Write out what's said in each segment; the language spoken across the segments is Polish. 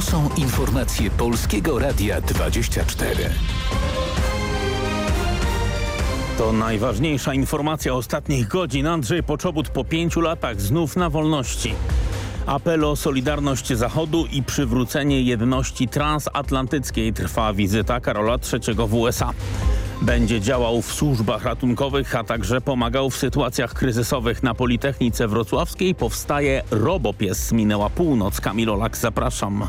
To są informacje Polskiego Radia 24. To najważniejsza informacja ostatnich godzin. Andrzej Poczobut po pięciu latach znów na wolności. Apel o solidarność Zachodu i przywrócenie jedności transatlantyckiej trwa wizyta Karola III w USA. Będzie działał w służbach ratunkowych, a także pomagał w sytuacjach kryzysowych. Na Politechnice Wrocławskiej powstaje Robopies. Minęła północ. Kamil Olak, zapraszam.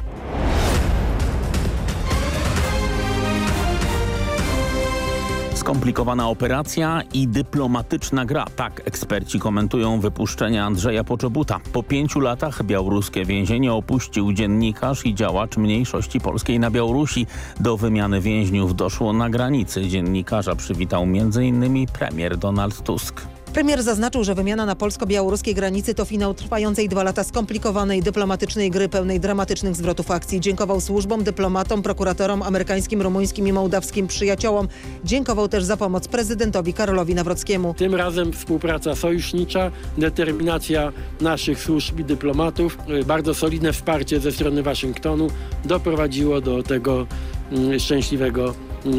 Skomplikowana operacja i dyplomatyczna gra. Tak eksperci komentują wypuszczenie Andrzeja Poczobuta. Po pięciu latach białoruskie więzienie opuścił dziennikarz i działacz mniejszości polskiej na Białorusi. Do wymiany więźniów doszło na granicy. Dziennikarza przywitał m.in. premier Donald Tusk. Premier zaznaczył, że wymiana na polsko-białoruskiej granicy to finał trwającej dwa lata skomplikowanej dyplomatycznej gry pełnej dramatycznych zwrotów akcji. Dziękował służbom, dyplomatom, prokuratorom amerykańskim, rumuńskim i mołdawskim przyjaciołom. Dziękował też za pomoc prezydentowi Karolowi Nawrockiemu. Tym razem współpraca sojusznicza, determinacja naszych służb i dyplomatów, bardzo solidne wsparcie ze strony Waszyngtonu doprowadziło do tego mm, szczęśliwego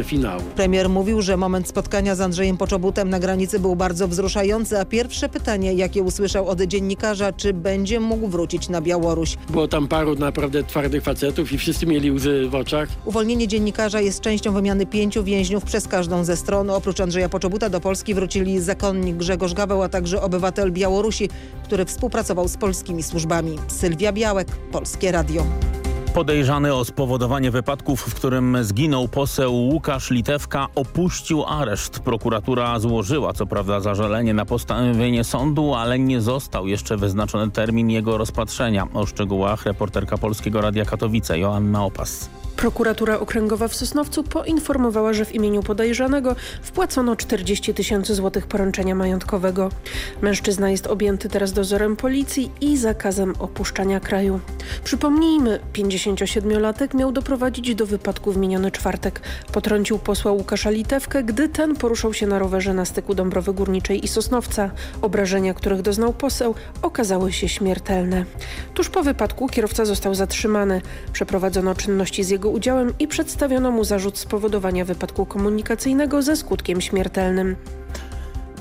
finału. Premier mówił, że moment spotkania z Andrzejem Poczobutem na granicy był bardzo wzruszający, a pierwsze pytanie, jakie usłyszał od dziennikarza, czy będzie mógł wrócić na Białoruś. Było tam paru naprawdę twardych facetów i wszyscy mieli łzy w oczach. Uwolnienie dziennikarza jest częścią wymiany pięciu więźniów przez każdą ze stron. Oprócz Andrzeja Poczobuta do Polski wrócili zakonnik Grzegorz Gaweł, a także obywatel Białorusi, który współpracował z polskimi służbami. Sylwia Białek, Polskie Radio. Podejrzany o spowodowanie wypadków, w którym zginął poseł Łukasz Litewka, opuścił areszt. Prokuratura złożyła co prawda zażalenie na postanowienie sądu, ale nie został jeszcze wyznaczony termin jego rozpatrzenia. O szczegółach reporterka Polskiego Radia Katowice Joanna Opas. Prokuratura Okręgowa w Sosnowcu poinformowała, że w imieniu podejrzanego wpłacono 40 tysięcy złotych poręczenia majątkowego. Mężczyzna jest objęty teraz dozorem policji i zakazem opuszczania kraju. Przypomnijmy, 57-latek miał doprowadzić do wypadku w miniony czwartek. Potrącił posła Łukasza Litewkę, gdy ten poruszał się na rowerze na styku Dąbrowy Górniczej i Sosnowca. Obrażenia, których doznał poseł, okazały się śmiertelne. Tuż po wypadku kierowca został zatrzymany. Przeprowadzono czynności z jego udziałem i przedstawiono mu zarzut spowodowania wypadku komunikacyjnego ze skutkiem śmiertelnym.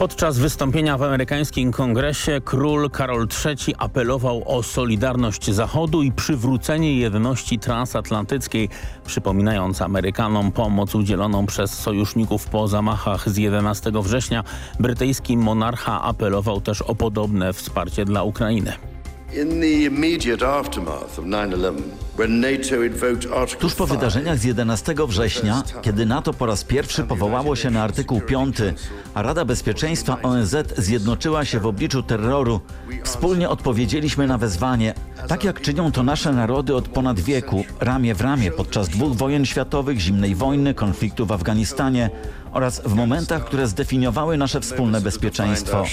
Podczas wystąpienia w amerykańskim kongresie król Karol III apelował o solidarność Zachodu i przywrócenie jedności transatlantyckiej, przypominając Amerykanom pomoc udzieloną przez sojuszników po zamachach z 11 września. Brytyjski monarcha apelował też o podobne wsparcie dla Ukrainy. Tuż po wydarzeniach z 11 września, kiedy NATO po raz pierwszy powołało się na artykuł 5, a Rada Bezpieczeństwa ONZ zjednoczyła się w obliczu terroru, wspólnie odpowiedzieliśmy na wezwanie, tak jak czynią to nasze narody od ponad wieku, ramię w ramię podczas dwóch wojen światowych, zimnej wojny, konfliktu w Afganistanie oraz w momentach, które zdefiniowały nasze wspólne bezpieczeństwo.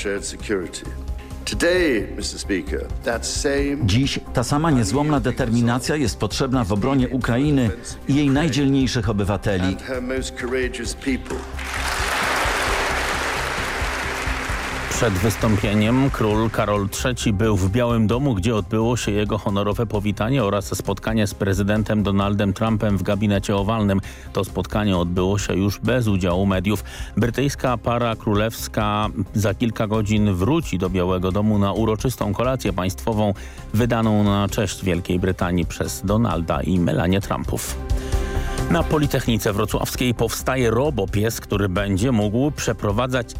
Dziś ta sama niezłomna determinacja jest potrzebna w obronie Ukrainy i jej najdzielniejszych obywateli. Przed wystąpieniem król Karol III był w Białym Domu, gdzie odbyło się jego honorowe powitanie oraz spotkanie z prezydentem Donaldem Trumpem w gabinecie owalnym. To spotkanie odbyło się już bez udziału mediów. Brytyjska para królewska za kilka godzin wróci do Białego Domu na uroczystą kolację państwową wydaną na cześć Wielkiej Brytanii przez Donalda i Melanie Trumpów. Na Politechnice Wrocławskiej powstaje robopies, który będzie mógł przeprowadzać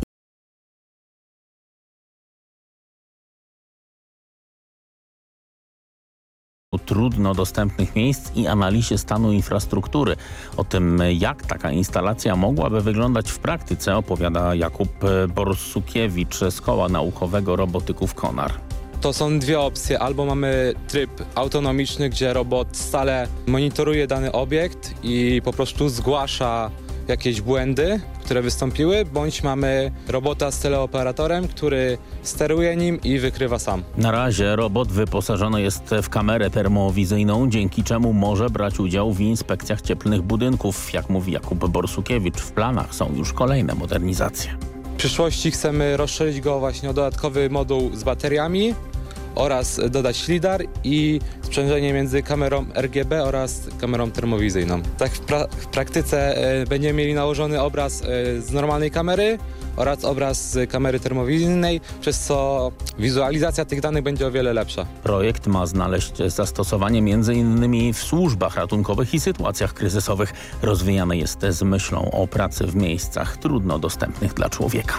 trudno dostępnych miejsc i analizie stanu infrastruktury. O tym, jak taka instalacja mogłaby wyglądać w praktyce opowiada Jakub Borsukiewicz z Koła Naukowego Robotyków Konar. To są dwie opcje. Albo mamy tryb autonomiczny, gdzie robot stale monitoruje dany obiekt i po prostu zgłasza jakieś błędy, które wystąpiły, bądź mamy robota z teleoperatorem, który steruje nim i wykrywa sam. Na razie robot wyposażony jest w kamerę termowizyjną, dzięki czemu może brać udział w inspekcjach cieplnych budynków. Jak mówi Jakub Borsukiewicz, w planach są już kolejne modernizacje. W przyszłości chcemy rozszerzyć go właśnie o dodatkowy moduł z bateriami oraz dodać lidar i sprzężenie między kamerą RGB oraz kamerą termowizyjną. Tak w, pra w praktyce e, będziemy mieli nałożony obraz e, z normalnej kamery oraz obraz z kamery termowizyjnej, przez co wizualizacja tych danych będzie o wiele lepsza. Projekt ma znaleźć zastosowanie m.in. w służbach ratunkowych i sytuacjach kryzysowych. Rozwijany jest z myślą o pracy w miejscach trudno dostępnych dla człowieka.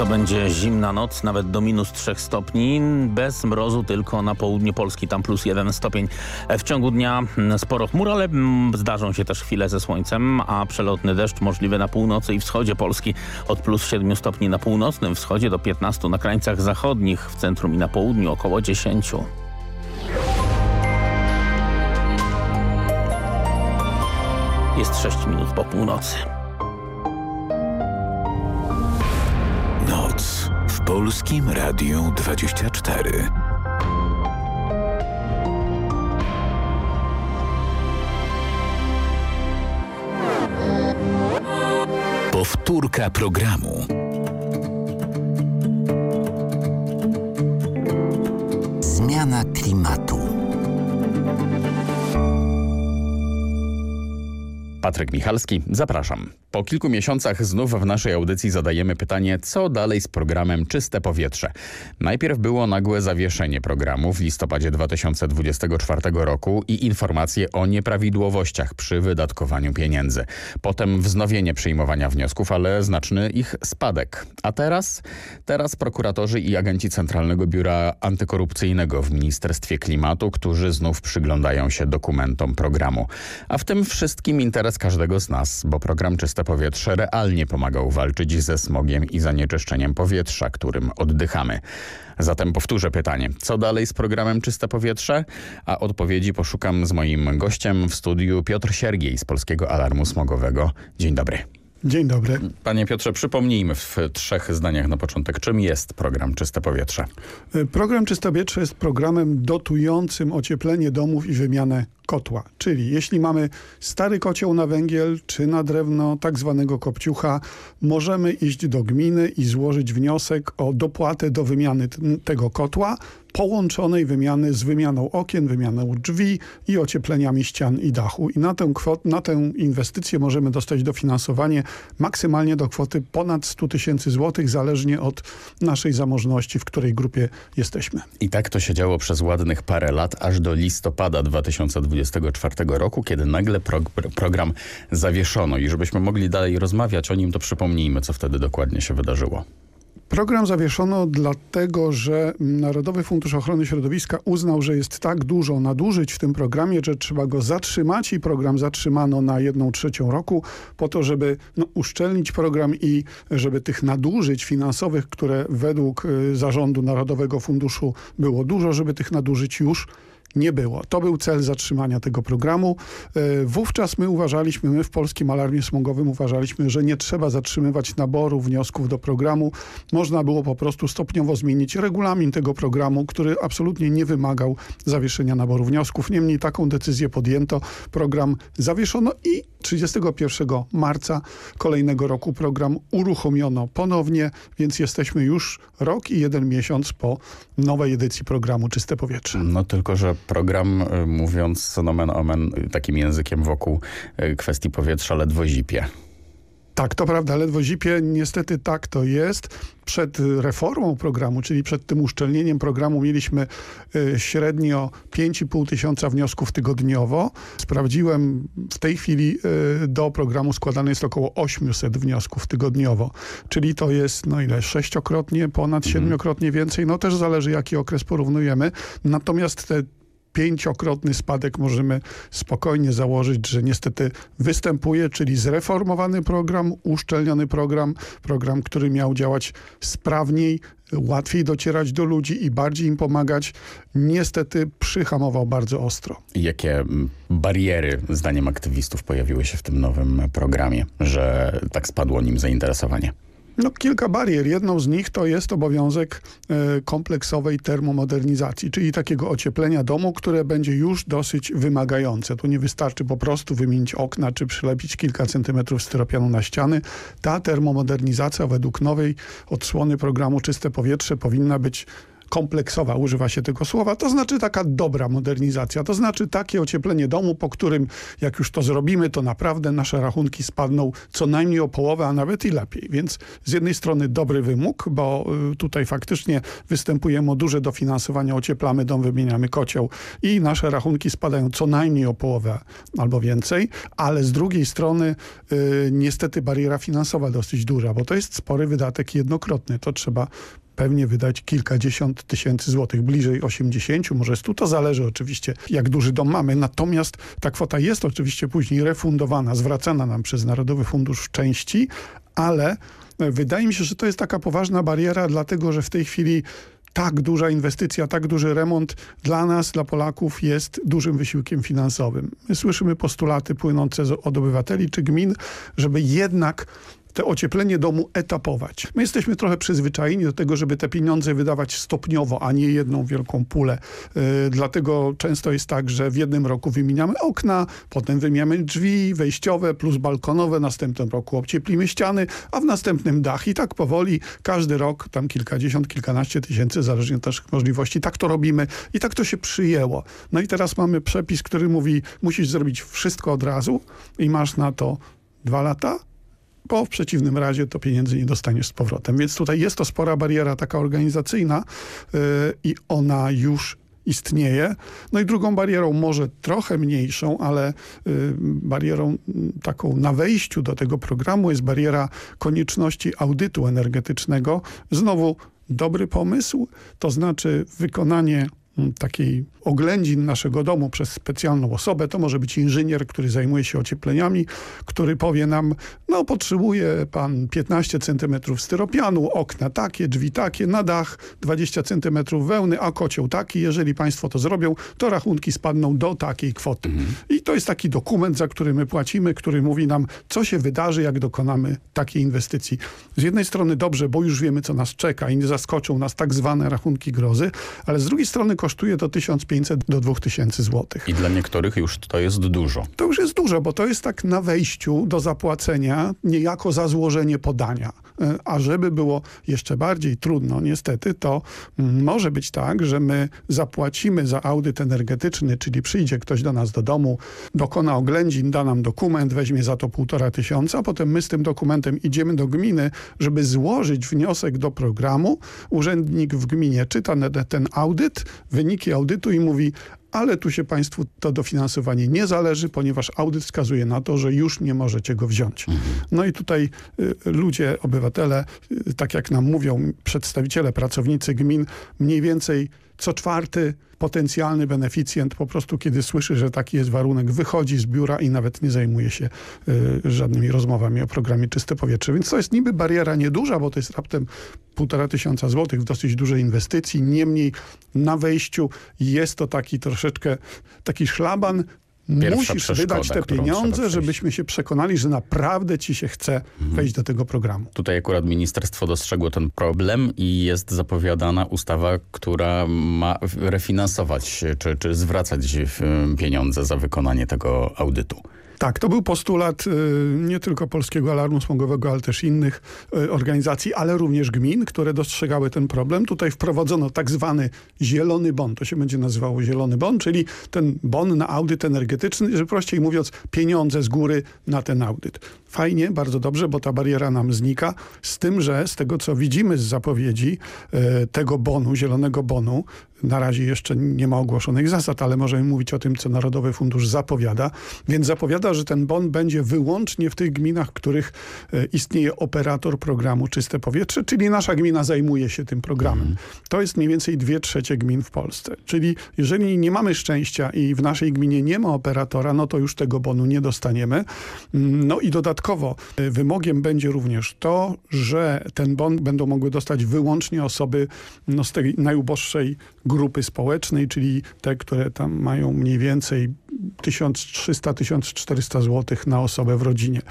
To będzie zimna noc, nawet do minus 3 stopni, bez mrozu tylko na południu Polski, tam plus 1 stopień. W ciągu dnia sporo chmur, ale zdarzą się też chwile ze słońcem, a przelotny deszcz możliwy na północy i wschodzie Polski od plus 7 stopni na północnym wschodzie do 15 na krańcach zachodnich, w centrum i na południu około 10. Jest 6 minut po północy. Polskim Radiu 24. Powtórka programu. Zmiana klimatu. Patryk Michalski, zapraszam. Po kilku miesiącach znów w naszej audycji zadajemy pytanie, co dalej z programem Czyste Powietrze. Najpierw było nagłe zawieszenie programu w listopadzie 2024 roku i informacje o nieprawidłowościach przy wydatkowaniu pieniędzy. Potem wznowienie przyjmowania wniosków, ale znaczny ich spadek. A teraz? Teraz prokuratorzy i agenci Centralnego Biura Antykorupcyjnego w Ministerstwie Klimatu, którzy znów przyglądają się dokumentom programu. A w tym wszystkim interes każdego z nas, bo program Czyste Powietrze realnie pomagał walczyć ze smogiem i zanieczyszczeniem powietrza, którym oddychamy. Zatem powtórzę pytanie, co dalej z programem Czyste Powietrze? A odpowiedzi poszukam z moim gościem w studiu Piotr Siergiej z Polskiego Alarmu Smogowego. Dzień dobry. Dzień dobry. Panie Piotrze, przypomnijmy w trzech zdaniach na początek, czym jest program Czyste Powietrze? Program Czyste Powietrze jest programem dotującym ocieplenie domów i wymianę kotła. Czyli jeśli mamy stary kocioł na węgiel czy na drewno tak zwanego kopciucha, możemy iść do gminy i złożyć wniosek o dopłatę do wymiany tego kotła, połączonej wymiany z wymianą okien, wymianą drzwi i ociepleniami ścian i dachu. I na tę, kwot, na tę inwestycję możemy dostać dofinansowanie maksymalnie do kwoty ponad 100 tysięcy złotych, zależnie od naszej zamożności, w której grupie jesteśmy. I tak to się działo przez ładnych parę lat, aż do listopada 2024 roku, kiedy nagle pro, program zawieszono. I żebyśmy mogli dalej rozmawiać o nim, to przypomnijmy, co wtedy dokładnie się wydarzyło. Program zawieszono dlatego, że Narodowy Fundusz Ochrony Środowiska uznał, że jest tak dużo nadużyć w tym programie, że trzeba go zatrzymać i program zatrzymano na jedną trzecią roku po to, żeby no, uszczelnić program i żeby tych nadużyć finansowych, które według y, zarządu Narodowego Funduszu było dużo, żeby tych nadużyć już nie było. To był cel zatrzymania tego programu. Wówczas my uważaliśmy, my w Polskim Alarmie Smogowym uważaliśmy, że nie trzeba zatrzymywać naboru wniosków do programu. Można było po prostu stopniowo zmienić regulamin tego programu, który absolutnie nie wymagał zawieszenia naboru wniosków. Niemniej taką decyzję podjęto. Program zawieszono i 31 marca kolejnego roku program uruchomiono ponownie, więc jesteśmy już rok i jeden miesiąc po nowej edycji programu Czyste Powietrze. No tylko, że program, mówiąc nomen omen takim językiem wokół kwestii powietrza, ledwo zipie. Tak, to prawda, ledwo zipie. Niestety tak to jest. Przed reformą programu, czyli przed tym uszczelnieniem programu mieliśmy y, średnio 5,5 tysiąca wniosków tygodniowo. Sprawdziłem w tej chwili y, do programu składane jest około 800 wniosków tygodniowo. Czyli to jest no ile? Sześciokrotnie, ponad siedmiokrotnie więcej. No też zależy jaki okres porównujemy. Natomiast te pięciokrotny spadek możemy spokojnie założyć, że niestety występuje, czyli zreformowany program, uszczelniony program, program, który miał działać sprawniej, łatwiej docierać do ludzi i bardziej im pomagać, niestety przyhamował bardzo ostro. Jakie bariery, zdaniem aktywistów, pojawiły się w tym nowym programie, że tak spadło nim zainteresowanie? No kilka barier. Jedną z nich to jest obowiązek e, kompleksowej termomodernizacji, czyli takiego ocieplenia domu, które będzie już dosyć wymagające. Tu nie wystarczy po prostu wymienić okna, czy przylepić kilka centymetrów styropianu na ściany. Ta termomodernizacja według nowej odsłony programu Czyste Powietrze powinna być kompleksowa, używa się tego słowa, to znaczy taka dobra modernizacja, to znaczy takie ocieplenie domu, po którym jak już to zrobimy, to naprawdę nasze rachunki spadną co najmniej o połowę, a nawet i lepiej. Więc z jednej strony dobry wymóg, bo y, tutaj faktycznie występujemy o duże dofinansowanie, ocieplamy dom, wymieniamy kocioł i nasze rachunki spadają co najmniej o połowę albo więcej, ale z drugiej strony y, niestety bariera finansowa dosyć duża, bo to jest spory wydatek jednokrotny. To trzeba pewnie wydać kilkadziesiąt tysięcy złotych, bliżej 80, może 100. To zależy oczywiście, jak duży dom mamy. Natomiast ta kwota jest oczywiście później refundowana, zwracana nam przez Narodowy Fundusz w części, ale wydaje mi się, że to jest taka poważna bariera, dlatego że w tej chwili tak duża inwestycja, tak duży remont dla nas, dla Polaków jest dużym wysiłkiem finansowym. My słyszymy postulaty płynące od obywateli czy gmin, żeby jednak te ocieplenie domu etapować. My jesteśmy trochę przyzwyczajeni do tego, żeby te pieniądze wydawać stopniowo, a nie jedną wielką pulę. Yy, dlatego często jest tak, że w jednym roku wymieniamy okna, potem wymieniamy drzwi wejściowe plus balkonowe, w następnym roku ocieplimy ściany, a w następnym dach. I tak powoli każdy rok, tam kilkadziesiąt, kilkanaście tysięcy, zależnie od naszych możliwości. Tak to robimy i tak to się przyjęło. No i teraz mamy przepis, który mówi, musisz zrobić wszystko od razu i masz na to dwa lata, bo w przeciwnym razie to pieniędzy nie dostaniesz z powrotem. Więc tutaj jest to spora bariera taka organizacyjna yy, i ona już istnieje. No i drugą barierą, może trochę mniejszą, ale y, barierą taką na wejściu do tego programu jest bariera konieczności audytu energetycznego. Znowu dobry pomysł, to znaczy wykonanie takiej oględzin naszego domu przez specjalną osobę. To może być inżynier, który zajmuje się ociepleniami, który powie nam, no potrzebuje pan 15 centymetrów styropianu, okna takie, drzwi takie, na dach 20 centymetrów wełny, a kocioł taki. Jeżeli państwo to zrobią, to rachunki spadną do takiej kwoty. Mhm. I to jest taki dokument, za który my płacimy, który mówi nam, co się wydarzy, jak dokonamy takiej inwestycji. Z jednej strony dobrze, bo już wiemy, co nas czeka i nie zaskoczą nas tak zwane rachunki grozy, ale z drugiej strony kosztuje to 1500 do 2000 złotych. I dla niektórych już to jest dużo. To już jest dużo, bo to jest tak na wejściu do zapłacenia niejako za złożenie podania. A żeby było jeszcze bardziej trudno, niestety, to mm, może być tak, że my zapłacimy za audyt energetyczny, czyli przyjdzie ktoś do nas do domu, dokona oględzin, da nam dokument, weźmie za to półtora tysiąca, potem my z tym dokumentem idziemy do gminy, żeby złożyć wniosek do programu. Urzędnik w gminie czyta ten audyt, wyniki audytu i mówi, ale tu się państwu to dofinansowanie nie zależy, ponieważ audyt wskazuje na to, że już nie możecie go wziąć. Mhm. No i tutaj y, ludzie, obywatele, y, tak jak nam mówią przedstawiciele, pracownicy gmin, mniej więcej co czwarty potencjalny beneficjent po prostu, kiedy słyszy, że taki jest warunek, wychodzi z biura i nawet nie zajmuje się y, żadnymi rozmowami o programie Czyste Powietrze. Więc to jest niby bariera nieduża, bo to jest raptem półtora tysiąca złotych w dosyć dużej inwestycji. Niemniej na wejściu jest to taki troszeczkę taki szlaban, Pierwsza Musisz wydać te pieniądze, żebyśmy się przekonali, że naprawdę ci się chce mhm. wejść do tego programu. Tutaj akurat ministerstwo dostrzegło ten problem i jest zapowiadana ustawa, która ma refinansować czy, czy zwracać pieniądze za wykonanie tego audytu. Tak, to był postulat y, nie tylko Polskiego Alarmu Smogowego, ale też innych y, organizacji, ale również gmin, które dostrzegały ten problem. Tutaj wprowadzono tak zwany zielony bon, to się będzie nazywało zielony bon, czyli ten bon na audyt energetyczny, że prościej mówiąc pieniądze z góry na ten audyt. Fajnie, bardzo dobrze, bo ta bariera nam znika, z tym, że z tego co widzimy z zapowiedzi y, tego bonu, zielonego bonu, na razie jeszcze nie ma ogłoszonych zasad, ale możemy mówić o tym, co Narodowy Fundusz zapowiada. Więc zapowiada, że ten bon będzie wyłącznie w tych gminach, w których e, istnieje operator programu Czyste Powietrze, czyli nasza gmina zajmuje się tym programem. Mhm. To jest mniej więcej dwie trzecie gmin w Polsce. Czyli jeżeli nie mamy szczęścia i w naszej gminie nie ma operatora, no to już tego bonu nie dostaniemy. Mm, no i dodatkowo e, wymogiem będzie również to, że ten bon będą mogły dostać wyłącznie osoby no, z tej najuboższej grupy społecznej, czyli te, które tam mają mniej więcej 1300-1400 zł na osobę w rodzinie.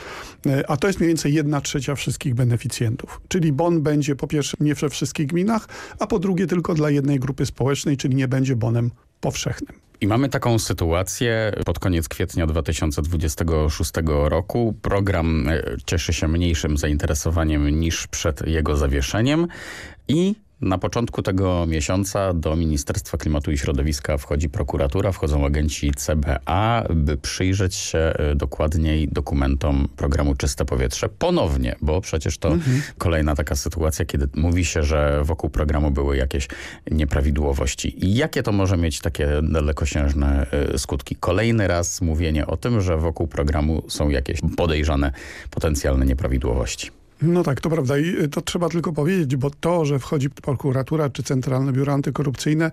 E, a to jest mniej więcej jedna trzecia wszystkich beneficjentów. Czyli bon będzie po pierwsze nie we wszystkich gminach, a po drugie tylko dla jednej grupy społecznej, czyli nie będzie bonem powszechnym. I mamy taką sytuację pod koniec kwietnia 2026 roku. Program e, cieszy się mniejszym zainteresowaniem niż przed jego zawieszeniem i na początku tego miesiąca do Ministerstwa Klimatu i Środowiska wchodzi prokuratura, wchodzą agenci CBA, by przyjrzeć się e, dokładniej dokumentom programu Czyste Powietrze ponownie, bo przecież to mhm. kolejna taka sytuacja, kiedy mówi się, że wokół programu były jakieś nieprawidłowości. I jakie to może mieć takie dalekosiężne e, skutki? Kolejny raz mówienie o tym, że wokół programu są jakieś podejrzane potencjalne nieprawidłowości. No tak, to prawda i to trzeba tylko powiedzieć, bo to, że wchodzi prokuratura czy Centralne Biuro Antykorupcyjne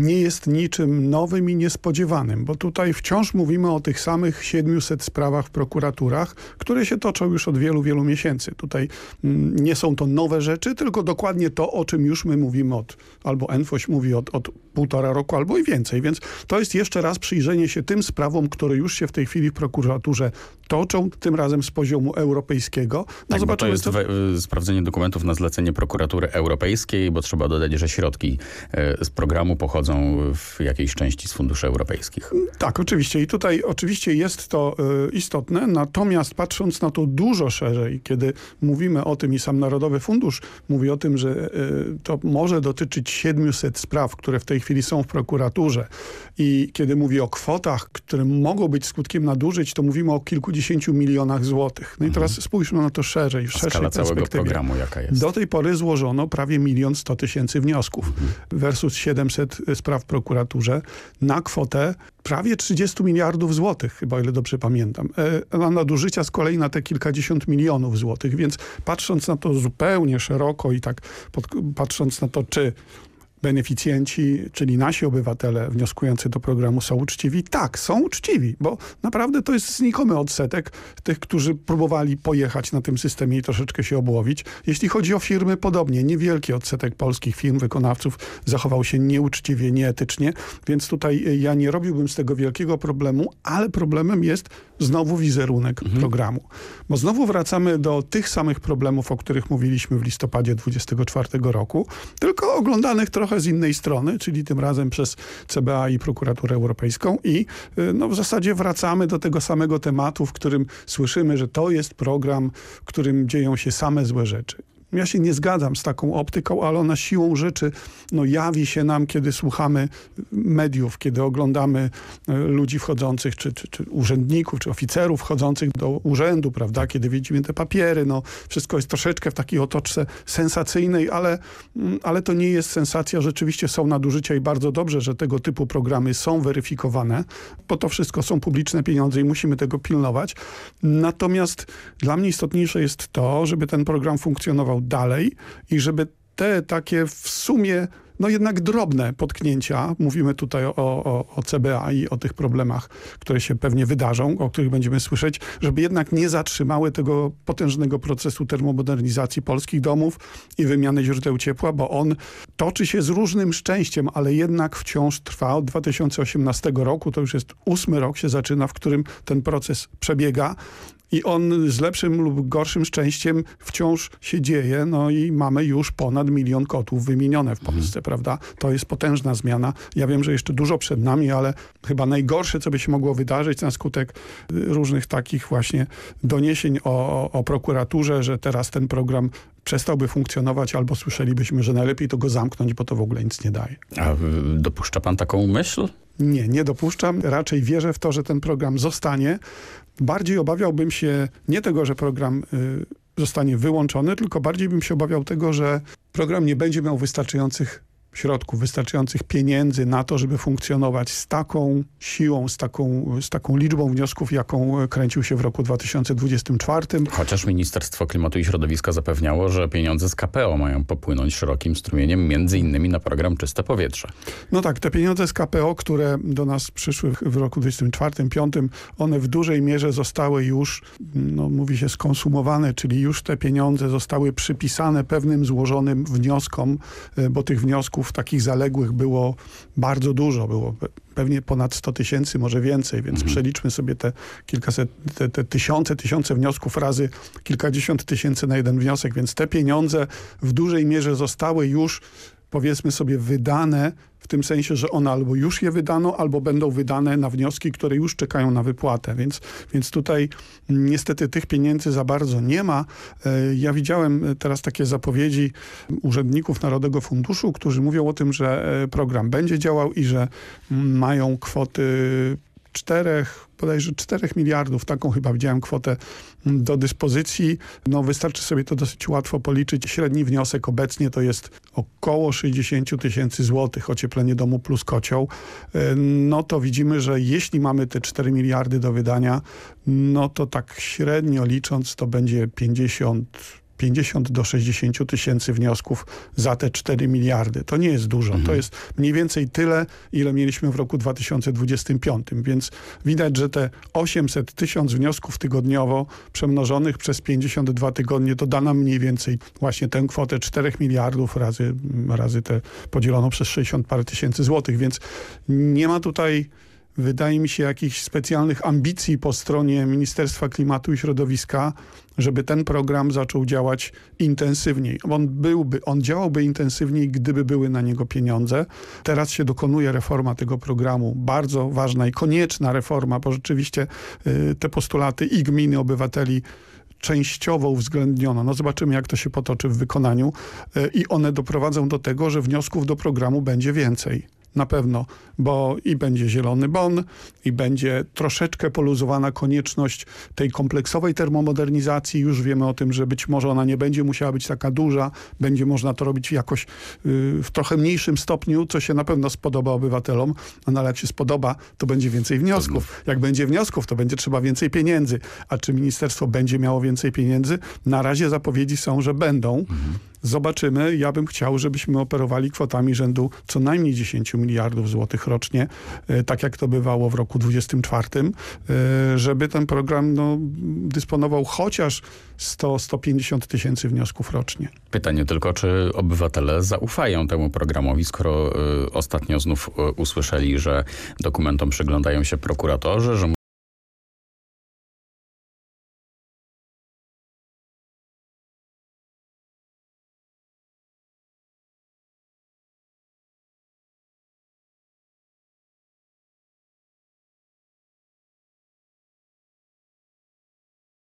nie jest niczym nowym i niespodziewanym, bo tutaj wciąż mówimy o tych samych 700 sprawach w prokuraturach, które się toczą już od wielu, wielu miesięcy. Tutaj mm, nie są to nowe rzeczy, tylko dokładnie to, o czym już my mówimy od, albo Enfoś mówi od, od półtora roku, albo i więcej. Więc to jest jeszcze raz przyjrzenie się tym sprawom, które już się w tej chwili w prokuraturze toczą, tym razem z poziomu europejskiego. No tak, zobaczymy, to jest co... sprawdzenie dokumentów na zlecenie prokuratury europejskiej, bo trzeba dodać, że środki e, z programu pochodzą pochodzą w jakiejś części z funduszy europejskich. Tak, oczywiście. I tutaj oczywiście jest to y, istotne, natomiast patrząc na to dużo szerzej, kiedy mówimy o tym i sam Narodowy Fundusz mówi o tym, że y, to może dotyczyć 700 spraw, które w tej chwili są w prokuraturze i kiedy mówi o kwotach, które mogą być skutkiem nadużyć, to mówimy o kilkudziesięciu milionach złotych. No i teraz mhm. spójrzmy na to szerzej, w szerszej skala całego programu jaka jest? Do tej pory złożono prawie milion sto tysięcy wniosków mhm. versus 700 spraw w prokuraturze na kwotę prawie 30 miliardów złotych, chyba o ile dobrze pamiętam. A e, nadużycia z kolei na te kilkadziesiąt milionów złotych, więc patrząc na to zupełnie szeroko i tak pod, patrząc na to, czy beneficjenci, czyli nasi obywatele wnioskujący do programu są uczciwi? Tak, są uczciwi, bo naprawdę to jest znikomy odsetek tych, którzy próbowali pojechać na tym systemie i troszeczkę się obłowić. Jeśli chodzi o firmy, podobnie. Niewielki odsetek polskich firm, wykonawców zachował się nieuczciwie, nieetycznie, więc tutaj ja nie robiłbym z tego wielkiego problemu, ale problemem jest znowu wizerunek mhm. programu. Bo znowu wracamy do tych samych problemów, o których mówiliśmy w listopadzie 24 roku, tylko oglądanych trochę z innej strony, czyli tym razem przez CBA i Prokuraturę Europejską i y, no, w zasadzie wracamy do tego samego tematu, w którym słyszymy, że to jest program, w którym dzieją się same złe rzeczy. Ja się nie zgadzam z taką optyką, ale ona siłą rzeczy no, jawi się nam, kiedy słuchamy mediów, kiedy oglądamy e, ludzi wchodzących, czy, czy, czy urzędników, czy oficerów wchodzących do urzędu, prawda, kiedy widzimy te papiery. No, wszystko jest troszeczkę w takiej otoczce sensacyjnej, ale, mm, ale to nie jest sensacja. Rzeczywiście są nadużycia i bardzo dobrze, że tego typu programy są weryfikowane, bo to wszystko są publiczne pieniądze i musimy tego pilnować. Natomiast dla mnie istotniejsze jest to, żeby ten program funkcjonował dalej i żeby te takie w sumie no jednak drobne potknięcia, mówimy tutaj o, o, o, CBA i o tych problemach, które się pewnie wydarzą, o których będziemy słyszeć, żeby jednak nie zatrzymały tego potężnego procesu termomodernizacji polskich domów i wymiany źródeł ciepła, bo on toczy się z różnym szczęściem, ale jednak wciąż trwa. Od 2018 roku, to już jest ósmy rok się zaczyna, w którym ten proces przebiega i on z lepszym lub gorszym szczęściem wciąż się dzieje, no i mamy już ponad milion kotów wymienione w Polsce, mhm. prawda? To jest potężna zmiana. Ja wiem, że jeszcze dużo przed nami, ale chyba najgorsze, co by się mogło wydarzyć na skutek różnych takich właśnie doniesień o, o prokuraturze, że teraz ten program przestałby funkcjonować albo słyszelibyśmy, że najlepiej to go zamknąć, bo to w ogóle nic nie daje. A dopuszcza pan taką myśl? Nie, nie dopuszczam. Raczej wierzę w to, że ten program zostanie. Bardziej obawiałbym się nie tego, że program y, zostanie wyłączony, tylko bardziej bym się obawiał tego, że program nie będzie miał wystarczających środków, wystarczających pieniędzy na to, żeby funkcjonować z taką siłą, z taką, z taką liczbą wniosków, jaką kręcił się w roku 2024. Chociaż Ministerstwo Klimatu i Środowiska zapewniało, że pieniądze z KPO mają popłynąć szerokim strumieniem, między innymi na program Czyste Powietrze. No tak, te pieniądze z KPO, które do nas przyszły w roku 2024-2025, one w dużej mierze zostały już, no mówi się, skonsumowane, czyli już te pieniądze zostały przypisane pewnym złożonym wnioskom, e, bo tych wniosków takich zaległych było bardzo dużo, było pewnie ponad 100 tysięcy, może więcej, więc mhm. przeliczmy sobie te kilkaset, te, te tysiące, tysiące wniosków razy kilkadziesiąt tysięcy na jeden wniosek, więc te pieniądze w dużej mierze zostały już powiedzmy sobie wydane w tym sensie, że one albo już je wydano, albo będą wydane na wnioski, które już czekają na wypłatę. Więc, więc tutaj niestety tych pieniędzy za bardzo nie ma. E, ja widziałem teraz takie zapowiedzi urzędników Narodowego Funduszu, którzy mówią o tym, że e, program będzie działał i że mają kwoty czterech, bodajże 4 miliardów, taką chyba widziałem kwotę do dyspozycji. No wystarczy sobie to dosyć łatwo policzyć. Średni wniosek obecnie to jest około 60 tysięcy złotych, ocieplenie domu plus kocioł. E, no to widzimy, że jeśli mamy te 4 miliardy do wydania, no to tak średnio licząc to będzie 50 50 do 60 tysięcy wniosków za te 4 miliardy. To nie jest dużo. Mhm. To jest mniej więcej tyle, ile mieliśmy w roku 2025. Więc widać, że te 800 tysiąc wniosków tygodniowo przemnożonych przez 52 tygodnie to da nam mniej więcej właśnie tę kwotę 4 miliardów razy, razy te podzielono przez 60 parę tysięcy złotych. Więc nie ma tutaj wydaje mi się, jakichś specjalnych ambicji po stronie Ministerstwa Klimatu i Środowiska, żeby ten program zaczął działać intensywniej. On byłby, on działałby intensywniej, gdyby były na niego pieniądze. Teraz się dokonuje reforma tego programu, bardzo ważna i konieczna reforma, bo rzeczywiście y, te postulaty i gminy, obywateli częściowo uwzględniono. No zobaczymy, jak to się potoczy w wykonaniu y, i one doprowadzą do tego, że wniosków do programu będzie więcej na pewno, bo i będzie zielony bon, i będzie troszeczkę poluzowana konieczność tej kompleksowej termomodernizacji. Już wiemy o tym, że być może ona nie będzie musiała być taka duża, będzie można to robić jakoś yy, w trochę mniejszym stopniu, co się na pewno spodoba obywatelom, no ale jak się spodoba, to będzie więcej wniosków. Jak będzie wniosków, to będzie trzeba więcej pieniędzy. A czy ministerstwo będzie miało więcej pieniędzy? Na razie zapowiedzi są, że będą. Mhm. Zobaczymy. Ja bym chciał, żebyśmy operowali kwotami rzędu co najmniej 10 miliardów złotych rocznie, e, tak jak to bywało w roku 2024, e, żeby ten program no, dysponował chociaż 100-150 tysięcy wniosków rocznie. Pytanie tylko, czy obywatele zaufają temu programowi, skoro y, ostatnio znów usłyszeli, że dokumentom przyglądają się prokuratorzy, że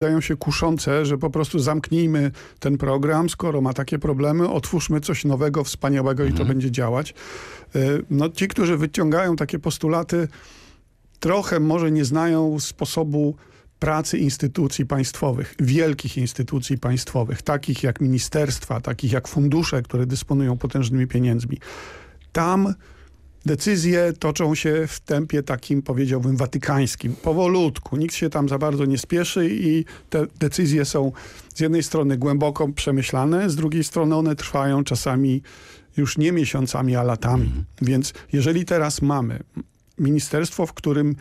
Wydają się kuszące, że po prostu zamknijmy ten program, skoro ma takie problemy, otwórzmy coś nowego, wspaniałego mhm. i to mhm. będzie działać. E, no, ci, którzy wyciągają takie postulaty, trochę może nie znają sposobu pracy instytucji państwowych, wielkich instytucji państwowych, takich jak ministerstwa, takich jak fundusze, które dysponują potężnymi pieniędzmi. Tam Decyzje toczą się w tempie takim, powiedziałbym, watykańskim. Powolutku. Nikt się tam za bardzo nie spieszy i te decyzje są z jednej strony głęboko przemyślane, z drugiej strony one trwają czasami już nie miesiącami, a latami. Mhm. Więc jeżeli teraz mamy ministerstwo, w którym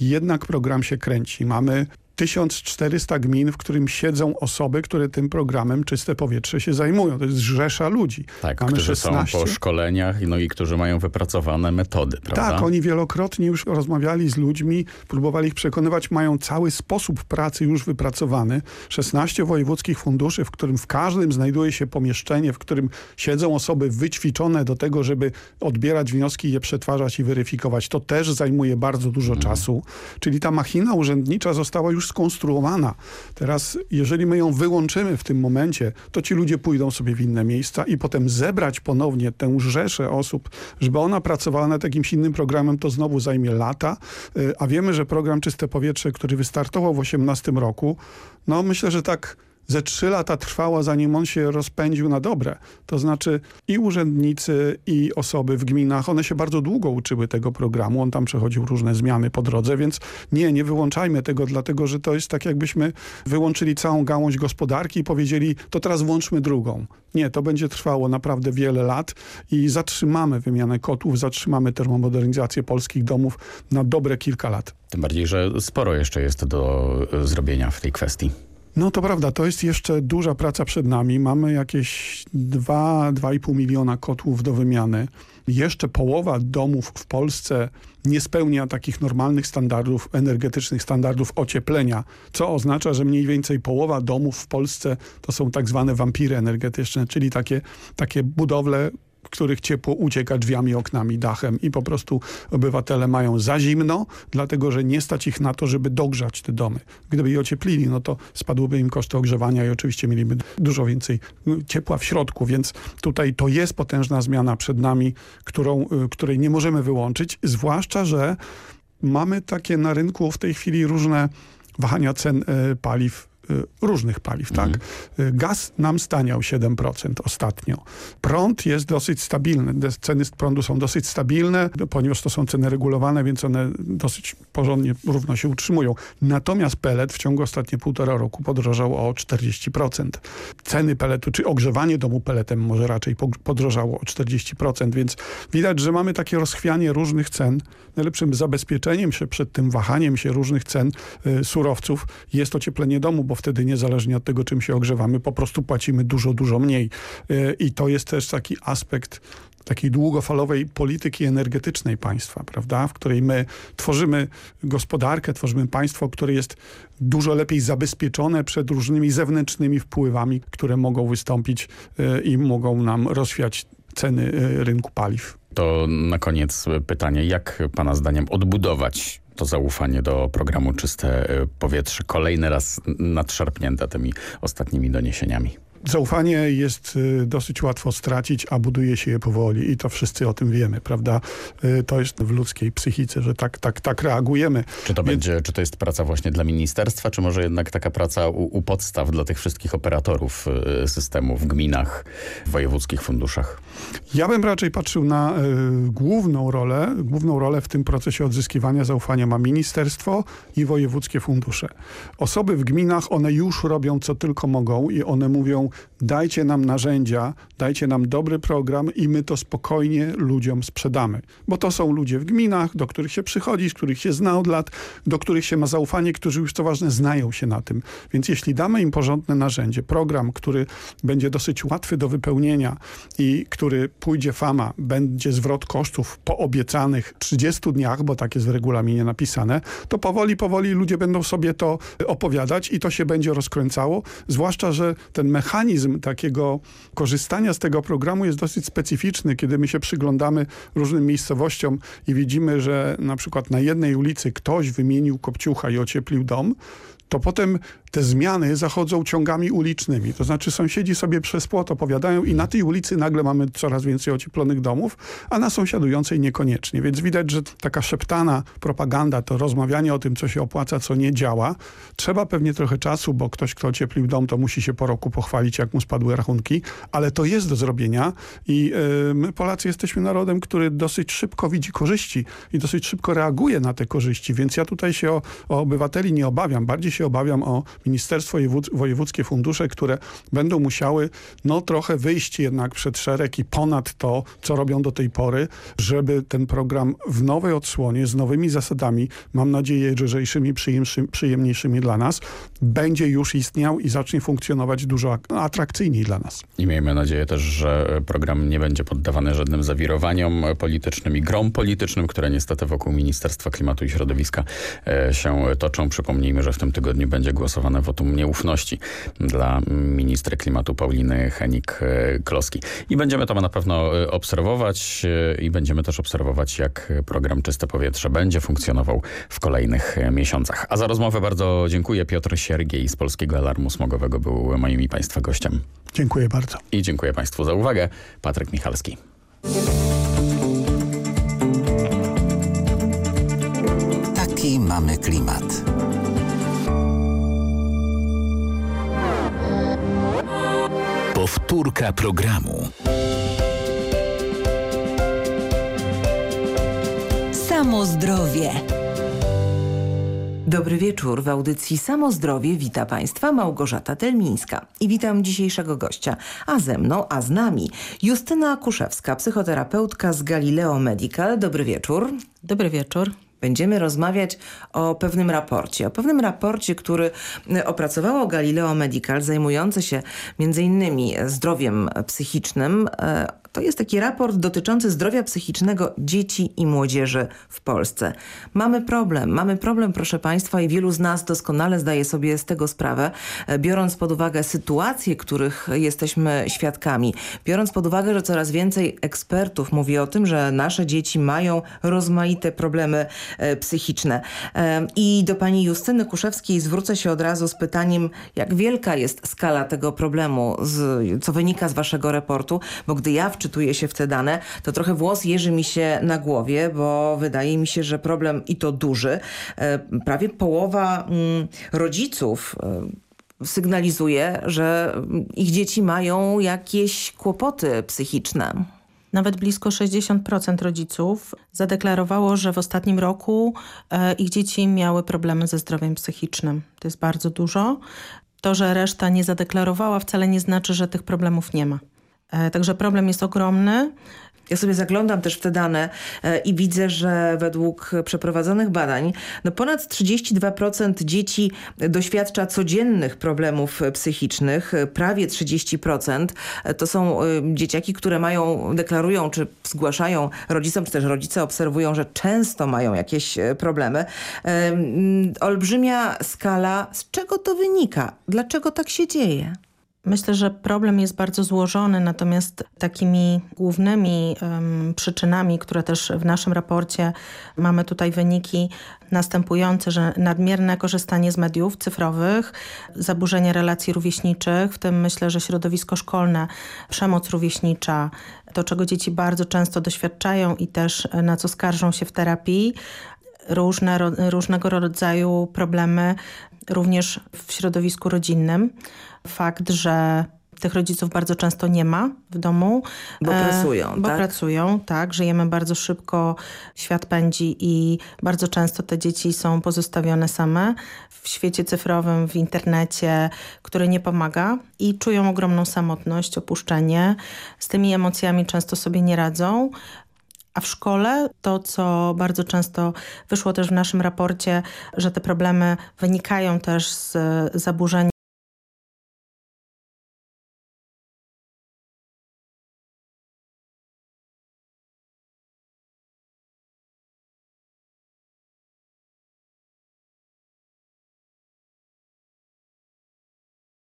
jednak program się kręci, mamy 1400 gmin, w którym siedzą osoby, które tym programem Czyste Powietrze się zajmują. To jest rzesza ludzi. Tak, Mamy którzy 16. są po szkoleniach no i którzy mają wypracowane metody, prawda? Tak, oni wielokrotnie już rozmawiali z ludźmi, próbowali ich przekonywać, mają cały sposób pracy już wypracowany. 16 wojewódzkich funduszy, w którym w każdym znajduje się pomieszczenie, w którym siedzą osoby wyćwiczone do tego, żeby odbierać wnioski, je przetwarzać i weryfikować. To też zajmuje bardzo dużo mhm. czasu. Czyli ta machina urzędnicza została już skonstruowana. Teraz, jeżeli my ją wyłączymy w tym momencie, to ci ludzie pójdą sobie w inne miejsca i potem zebrać ponownie tę rzeszę osób, żeby ona pracowała nad jakimś innym programem, to znowu zajmie lata. Y, a wiemy, że program Czyste Powietrze, który wystartował w 2018 roku, no myślę, że tak ze trzy lata trwało, zanim on się rozpędził na dobre. To znaczy i urzędnicy, i osoby w gminach, one się bardzo długo uczyły tego programu. On tam przechodził różne zmiany po drodze, więc nie, nie wyłączajmy tego, dlatego że to jest tak jakbyśmy wyłączyli całą gałąź gospodarki i powiedzieli, to teraz włączmy drugą. Nie, to będzie trwało naprawdę wiele lat i zatrzymamy wymianę kotłów, zatrzymamy termomodernizację polskich domów na dobre kilka lat. Tym bardziej, że sporo jeszcze jest do zrobienia w tej kwestii. No to prawda, to jest jeszcze duża praca przed nami. Mamy jakieś 2-2,5 miliona kotłów do wymiany. Jeszcze połowa domów w Polsce nie spełnia takich normalnych standardów energetycznych, standardów ocieplenia, co oznacza, że mniej więcej połowa domów w Polsce to są tak zwane wampiry energetyczne, czyli takie, takie budowle, których ciepło ucieka drzwiami, oknami, dachem i po prostu obywatele mają za zimno, dlatego że nie stać ich na to, żeby dogrzać te domy. Gdyby je ocieplili, no to spadłyby im koszty ogrzewania i oczywiście mieliby dużo więcej no, ciepła w środku, więc tutaj to jest potężna zmiana przed nami, którą, y, której nie możemy wyłączyć, zwłaszcza, że mamy takie na rynku w tej chwili różne wahania cen y, paliw różnych paliw, tak? Mhm. Gaz nam staniał 7% ostatnio. Prąd jest dosyć stabilny. Ceny prądu są dosyć stabilne, ponieważ to są ceny regulowane, więc one dosyć porządnie, równo się utrzymują. Natomiast pelet w ciągu ostatnie półtora roku podrożał o 40%. Ceny peletu, czy ogrzewanie domu peletem może raczej podrożało o 40%, więc widać, że mamy takie rozchwianie różnych cen. Najlepszym zabezpieczeniem się przed tym wahaniem się różnych cen y, surowców jest ocieplenie domu, bo wtedy niezależnie od tego, czym się ogrzewamy, po prostu płacimy dużo, dużo mniej. E, I to jest też taki aspekt takiej długofalowej polityki energetycznej państwa, prawda, w której my tworzymy gospodarkę, tworzymy państwo, które jest dużo lepiej zabezpieczone przed różnymi zewnętrznymi wpływami, które mogą wystąpić e, i mogą nam rozwiać ceny e, rynku paliw. To na koniec pytanie, jak pana zdaniem odbudować to zaufanie do programu Czyste Powietrze kolejny raz nadszarpnięte tymi ostatnimi doniesieniami. Zaufanie jest y, dosyć łatwo stracić, a buduje się je powoli i to wszyscy o tym wiemy, prawda? Y, to jest w ludzkiej psychice, że tak, tak, tak reagujemy. Czy to, Więc... będzie, czy to jest praca właśnie dla ministerstwa, czy może jednak taka praca u, u podstaw dla tych wszystkich operatorów y, systemu w gminach, w wojewódzkich funduszach? Ja bym raczej patrzył na y, główną rolę. Główną rolę w tym procesie odzyskiwania zaufania ma ministerstwo i wojewódzkie fundusze. Osoby w gminach, one już robią co tylko mogą i one mówią dajcie nam narzędzia, dajcie nam dobry program i my to spokojnie ludziom sprzedamy. Bo to są ludzie w gminach, do których się przychodzi, z których się zna od lat, do których się ma zaufanie, którzy już to ważne znają się na tym. Więc jeśli damy im porządne narzędzie, program, który będzie dosyć łatwy do wypełnienia i który pójdzie fama, będzie zwrot kosztów po obiecanych 30 dniach, bo tak jest w regulaminie napisane, to powoli, powoli ludzie będą sobie to opowiadać i to się będzie rozkręcało, zwłaszcza, że ten mechanizm mechanizm takiego korzystania z tego programu jest dosyć specyficzny, kiedy my się przyglądamy różnym miejscowościom i widzimy, że na przykład na jednej ulicy ktoś wymienił kopciucha i ocieplił dom, to potem te zmiany zachodzą ciągami ulicznymi. To znaczy sąsiedzi sobie przez płot opowiadają i na tej ulicy nagle mamy coraz więcej ocieplonych domów, a na sąsiadującej niekoniecznie. Więc widać, że taka szeptana propaganda, to rozmawianie o tym, co się opłaca, co nie działa. Trzeba pewnie trochę czasu, bo ktoś, kto ocieplił dom, to musi się po roku pochwalić, jak mu spadły rachunki, ale to jest do zrobienia i yy, my Polacy jesteśmy narodem, który dosyć szybko widzi korzyści i dosyć szybko reaguje na te korzyści, więc ja tutaj się o, o obywateli nie obawiam, bardziej się obawiam o ministerstwo i wojewódzkie fundusze, które będą musiały no trochę wyjść jednak przed szereg i ponad to, co robią do tej pory, żeby ten program w nowej odsłonie, z nowymi zasadami, mam nadzieję lżejszymi, przyjemniejszymi dla nas, będzie już istniał i zacznie funkcjonować dużo atrakcyjniej dla nas. I miejmy nadzieję też, że program nie będzie poddawany żadnym zawirowaniom politycznym i grom politycznym, które niestety wokół Ministerstwa Klimatu i Środowiska e, się toczą. Przypomnijmy, że w tym tygodniu będzie głosowane wotum nieufności dla ministra klimatu Pauliny Henik-Kloski. I będziemy to na pewno e, obserwować e, i będziemy też obserwować, jak program Czyste Powietrze będzie funkcjonował w kolejnych miesiącach. A za rozmowę bardzo dziękuję. Piotr Siergiej z Polskiego Alarmu Smogowego był moim i Państwa gościem. Dziękuję bardzo. I dziękuję Państwu za uwagę. Patryk Michalski. Taki mamy klimat. Powtórka programu. Samo zdrowie. Dobry wieczór. W audycji Samo Zdrowie wita Państwa Małgorzata Telmińska. I witam dzisiejszego gościa. A ze mną, a z nami Justyna Kuszewska, psychoterapeutka z Galileo Medical. Dobry wieczór. Dobry wieczór. Będziemy rozmawiać o pewnym raporcie. O pewnym raporcie, który opracowało Galileo Medical, zajmujące się między innymi zdrowiem psychicznym. To jest taki raport dotyczący zdrowia psychicznego dzieci i młodzieży w Polsce. Mamy problem, mamy problem proszę Państwa i wielu z nas doskonale zdaje sobie z tego sprawę, e, biorąc pod uwagę sytuacje, których jesteśmy świadkami, biorąc pod uwagę, że coraz więcej ekspertów mówi o tym, że nasze dzieci mają rozmaite problemy e, psychiczne. I do pani Justyny Kuszewskiej zwrócę się od razu z pytaniem, jak wielka jest skala tego problemu, z, co wynika z waszego raportu, bo gdy ja wczytuję się w te dane, to trochę włos jeży mi się na głowie, bo wydaje mi się, że problem i to duży. E, prawie połowa mm, rodziców e, sygnalizuje, że ich dzieci mają jakieś kłopoty psychiczne. Nawet blisko 60% rodziców zadeklarowało, że w ostatnim roku e, ich dzieci miały problemy ze zdrowiem psychicznym. To jest bardzo dużo. To, że reszta nie zadeklarowała wcale nie znaczy, że tych problemów nie ma. E, także problem jest ogromny. Ja sobie zaglądam też w te dane e, i widzę, że według przeprowadzonych badań no ponad 32% dzieci doświadcza codziennych problemów psychicznych, prawie 30% to są e, dzieciaki, które mają, deklarują czy zgłaszają rodzicom, czy też rodzice obserwują, że często mają jakieś problemy. Olbrzymia skala, z czego to wynika? Dlaczego tak się dzieje? Myślę, że problem jest bardzo złożony, natomiast takimi głównymi um, przyczynami, które też w naszym raporcie mamy tutaj wyniki następujące, że nadmierne korzystanie z mediów cyfrowych, zaburzenie relacji rówieśniczych, w tym myślę, że środowisko szkolne, przemoc rówieśnicza, to czego dzieci bardzo często doświadczają i też na co skarżą się w terapii, różne, różnego rodzaju problemy również w środowisku rodzinnym fakt, że tych rodziców bardzo często nie ma w domu. Bo e, pracują, Bo tak? pracują, tak. Żyjemy bardzo szybko, świat pędzi i bardzo często te dzieci są pozostawione same w świecie cyfrowym, w internecie, który nie pomaga i czują ogromną samotność, opuszczenie. Z tymi emocjami często sobie nie radzą. A w szkole to, co bardzo często wyszło też w naszym raporcie, że te problemy wynikają też z zaburzeń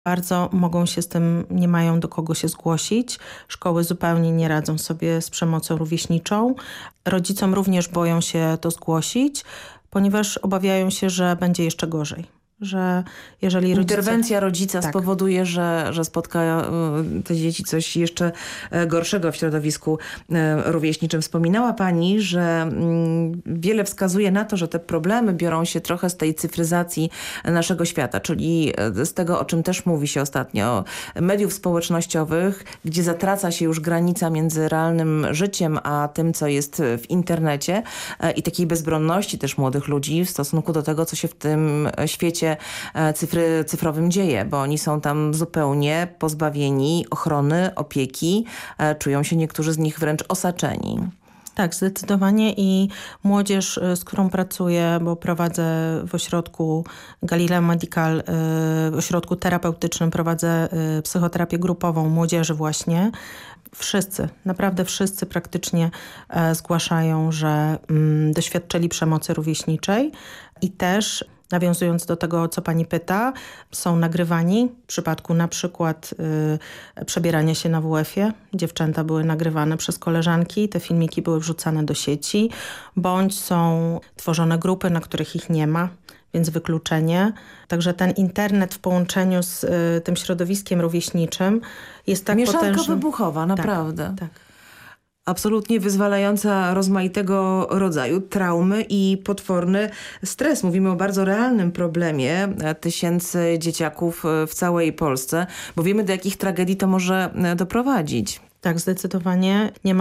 bardzo mogą się z tym, nie mają do kogo się zgłosić. Szkoły zupełnie nie radzą sobie z przemocą rówieśniczą. Rodzicom również boją się to zgłosić, ponieważ obawiają się, że będzie jeszcze gorzej że jeżeli rodzice... Interwencja rodzica tak. spowoduje, że, że spotka e, te dzieci coś jeszcze e, gorszego w środowisku e, rówieśniczym. Wspominała Pani, że mm, wiele wskazuje na to, że te problemy biorą się trochę z tej cyfryzacji naszego świata, czyli z tego, o czym też mówi się ostatnio, mediów społecznościowych, gdzie zatraca się już granica między realnym życiem, a tym, co jest w internecie i takiej bezbronności też młodych ludzi w stosunku do tego, co się w tym świecie E, cyfry, cyfrowym dzieje, bo oni są tam zupełnie pozbawieni ochrony, opieki. E, czują się niektórzy z nich wręcz osaczeni. Tak, zdecydowanie i młodzież, e, z którą pracuję, bo prowadzę w ośrodku Galileo Medical, w ośrodku terapeutycznym prowadzę psychoterapię grupową młodzieży właśnie. Wszyscy, naprawdę wszyscy praktycznie zgłaszają, że mm, doświadczyli przemocy rówieśniczej i też nawiązując do tego, co pani pyta, są nagrywani. W przypadku na przykład y, przebierania się na WF-ie. Dziewczęta były nagrywane przez koleżanki, te filmiki były wrzucane do sieci, bądź są tworzone grupy, na których ich nie ma więc wykluczenie. Także ten internet w połączeniu z y, tym środowiskiem rówieśniczym jest tak Mieszanka potężny. wybuchowa, naprawdę. Tak, tak absolutnie wyzwalająca rozmaitego rodzaju traumy i potworny stres. Mówimy o bardzo realnym problemie tysięcy dzieciaków w całej Polsce, bo wiemy do jakich tragedii to może doprowadzić. Tak, zdecydowanie. Nie ma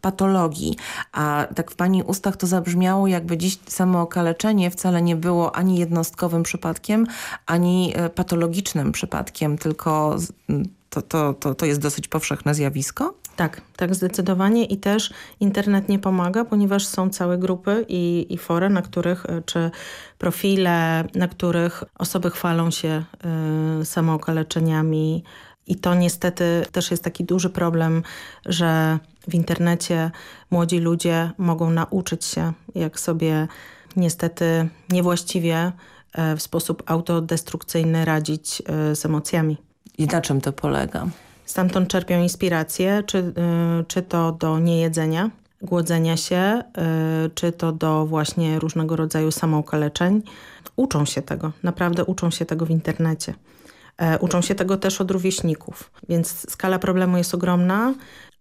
patologii. A tak w Pani ustach to zabrzmiało, jakby dziś samookaleczenie wcale nie było ani jednostkowym przypadkiem, ani e, patologicznym przypadkiem, tylko to, to, to, to jest dosyć powszechne zjawisko? Tak, tak zdecydowanie i też internet nie pomaga, ponieważ są całe grupy i, i fory, na których, e, czy profile, na których osoby chwalą się y, samookaleczeniami i to niestety też jest taki duży problem, że w internecie młodzi ludzie mogą nauczyć się, jak sobie niestety niewłaściwie e, w sposób autodestrukcyjny radzić z emocjami. I na czym to polega? Stamtąd czerpią inspirację, czy, y, czy to do niejedzenia, głodzenia się, czy to do właśnie różnego rodzaju samookaleczeń. Uczą się tego, naprawdę uczą się tego w internecie. E, uczą się tego też od rówieśników, więc skala problemu jest ogromna.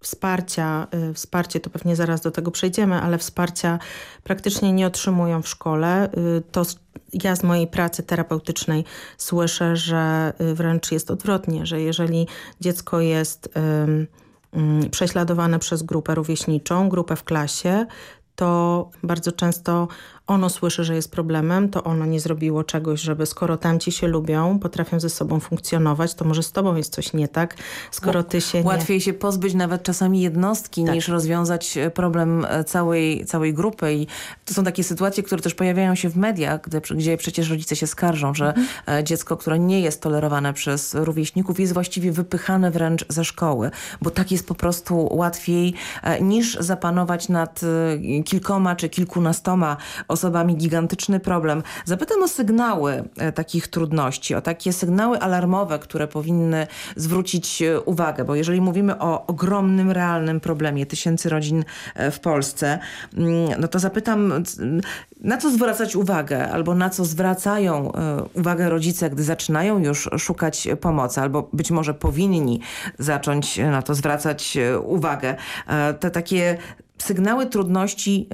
Wsparcia, y, wsparcie to pewnie zaraz do tego przejdziemy, ale wsparcia praktycznie nie otrzymują w szkole. To ja z mojej pracy terapeutycznej słyszę, że y, wręcz jest odwrotnie, że jeżeli dziecko jest um, prześladowane przez grupę rówieśniczą, grupę w klasie, to bardzo często ono słyszy, że jest problemem, to ono nie zrobiło czegoś, żeby skoro tamci się lubią, potrafią ze sobą funkcjonować, to może z tobą jest coś nie tak, skoro ty się Łatwiej nie... się pozbyć nawet czasami jednostki, tak. niż rozwiązać e, problem e, całej, całej grupy i to są takie sytuacje, które też pojawiają się w mediach, gdzie, gdzie przecież rodzice się skarżą, że mhm. E, dziecko, które nie jest tolerowane przez rówieśników jest właściwie wypychane wręcz ze szkoły, bo tak jest po prostu łatwiej niż zapanować nad kilkoma czy kilkunastoma osobami osobami gigantyczny problem. Zapytam o sygnały e, takich trudności, o takie sygnały alarmowe, które powinny zwrócić e, uwagę, bo jeżeli mówimy o ogromnym, realnym problemie tysięcy rodzin e, w Polsce, mm, no to zapytam, na co zwracać uwagę, albo na co zwracają uwagę rodzice, gdy zaczynają już szukać pomocy, albo być może powinni zacząć na to zwracać uwagę. Te takie sygnały trudności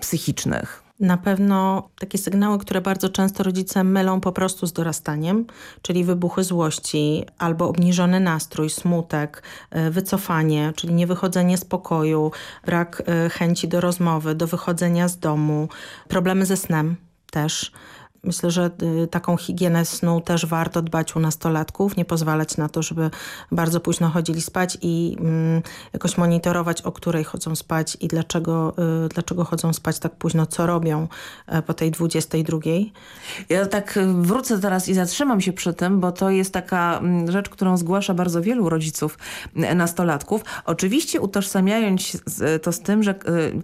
psychicznych. Na pewno takie sygnały, które bardzo często rodzice mylą po prostu z dorastaniem, czyli wybuchy złości albo obniżony nastrój, smutek, e, wycofanie, czyli niewychodzenie z pokoju, brak e, chęci do rozmowy, do wychodzenia z domu, problemy ze snem też. Myślę, że y, taką higienę snu też warto dbać u nastolatków, nie pozwalać na to, żeby bardzo późno chodzili spać i mm, jakoś monitorować, o której chodzą spać i dlaczego, y, dlaczego chodzą spać tak późno, co robią e, po tej 22. Ja tak wrócę teraz i zatrzymam się przy tym, bo to jest taka mm, rzecz, którą zgłasza bardzo wielu rodziców nastolatków. Oczywiście utożsamiając to z tym, że y,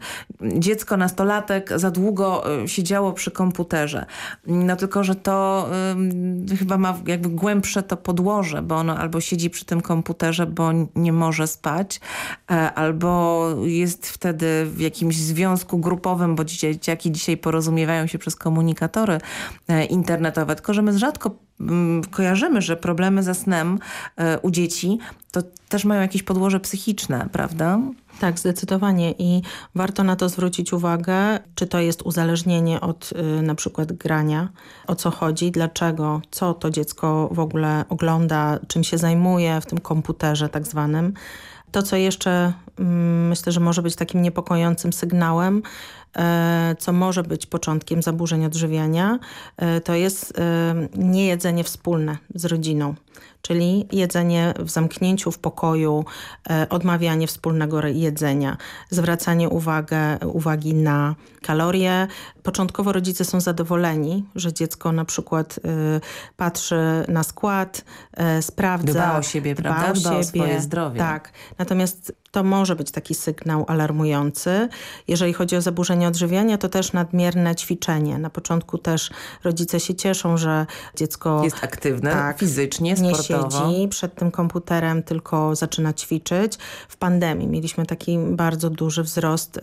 dziecko, nastolatek za długo siedziało przy komputerze. No tylko, że to y, chyba ma jakby głębsze to podłoże, bo ono albo siedzi przy tym komputerze, bo nie może spać, e, albo jest wtedy w jakimś związku grupowym, bo dzieciaki dzisiaj porozumiewają się przez komunikatory e, internetowe, tylko że my rzadko kojarzymy, że problemy ze snem e, u dzieci to też mają jakieś podłoże psychiczne, prawda? Tak, zdecydowanie. I warto na to zwrócić uwagę, czy to jest uzależnienie od y, na przykład grania, o co chodzi, dlaczego, co to dziecko w ogóle ogląda, czym się zajmuje? W tym komputerze tak zwanym. To, co jeszcze mm, myślę, że może być takim niepokojącym sygnałem, e, co może być początkiem zaburzeń odżywiania, e, to jest e, niejedzenie wspólne z rodziną czyli jedzenie w zamknięciu w pokoju, e, odmawianie wspólnego jedzenia, zwracanie uwagę, uwagi na kalorie. Początkowo rodzice są zadowoleni, że dziecko na przykład e, patrzy na skład, e, sprawdza. Dba o siebie, dba prawda? Dba o, siebie. o swoje zdrowie. Tak. Natomiast to może być taki sygnał alarmujący. Jeżeli chodzi o zaburzenie odżywiania, to też nadmierne ćwiczenie. Na początku też rodzice się cieszą, że dziecko jest aktywne tak, fizycznie, sportowo siedzi przed tym komputerem, tylko zaczyna ćwiczyć. W pandemii mieliśmy taki bardzo duży wzrost y,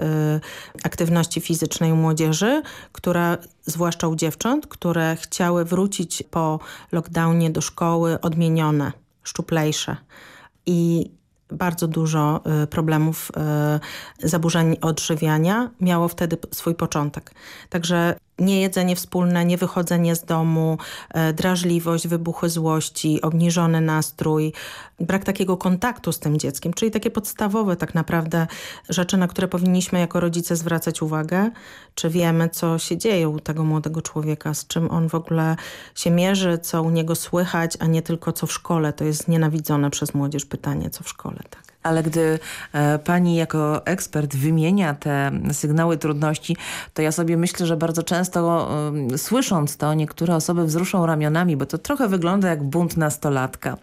aktywności fizycznej u młodzieży, która zwłaszcza u dziewcząt, które chciały wrócić po lockdownie do szkoły odmienione, szczuplejsze. I bardzo dużo y, problemów y, zaburzeń odżywiania miało wtedy swój początek. Także Niejedzenie wspólne, niewychodzenie z domu, e, drażliwość, wybuchy złości, obniżony nastrój, brak takiego kontaktu z tym dzieckiem, czyli takie podstawowe tak naprawdę rzeczy, na które powinniśmy jako rodzice zwracać uwagę, czy wiemy, co się dzieje u tego młodego człowieka, z czym on w ogóle się mierzy, co u niego słychać, a nie tylko co w szkole. To jest nienawidzone przez młodzież pytanie, co w szkole, tak. Ale gdy e, pani jako ekspert wymienia te sygnały trudności, to ja sobie myślę, że bardzo często słysząc to, niektóre osoby wzruszą ramionami, bo to trochę wygląda jak bunt nastolatka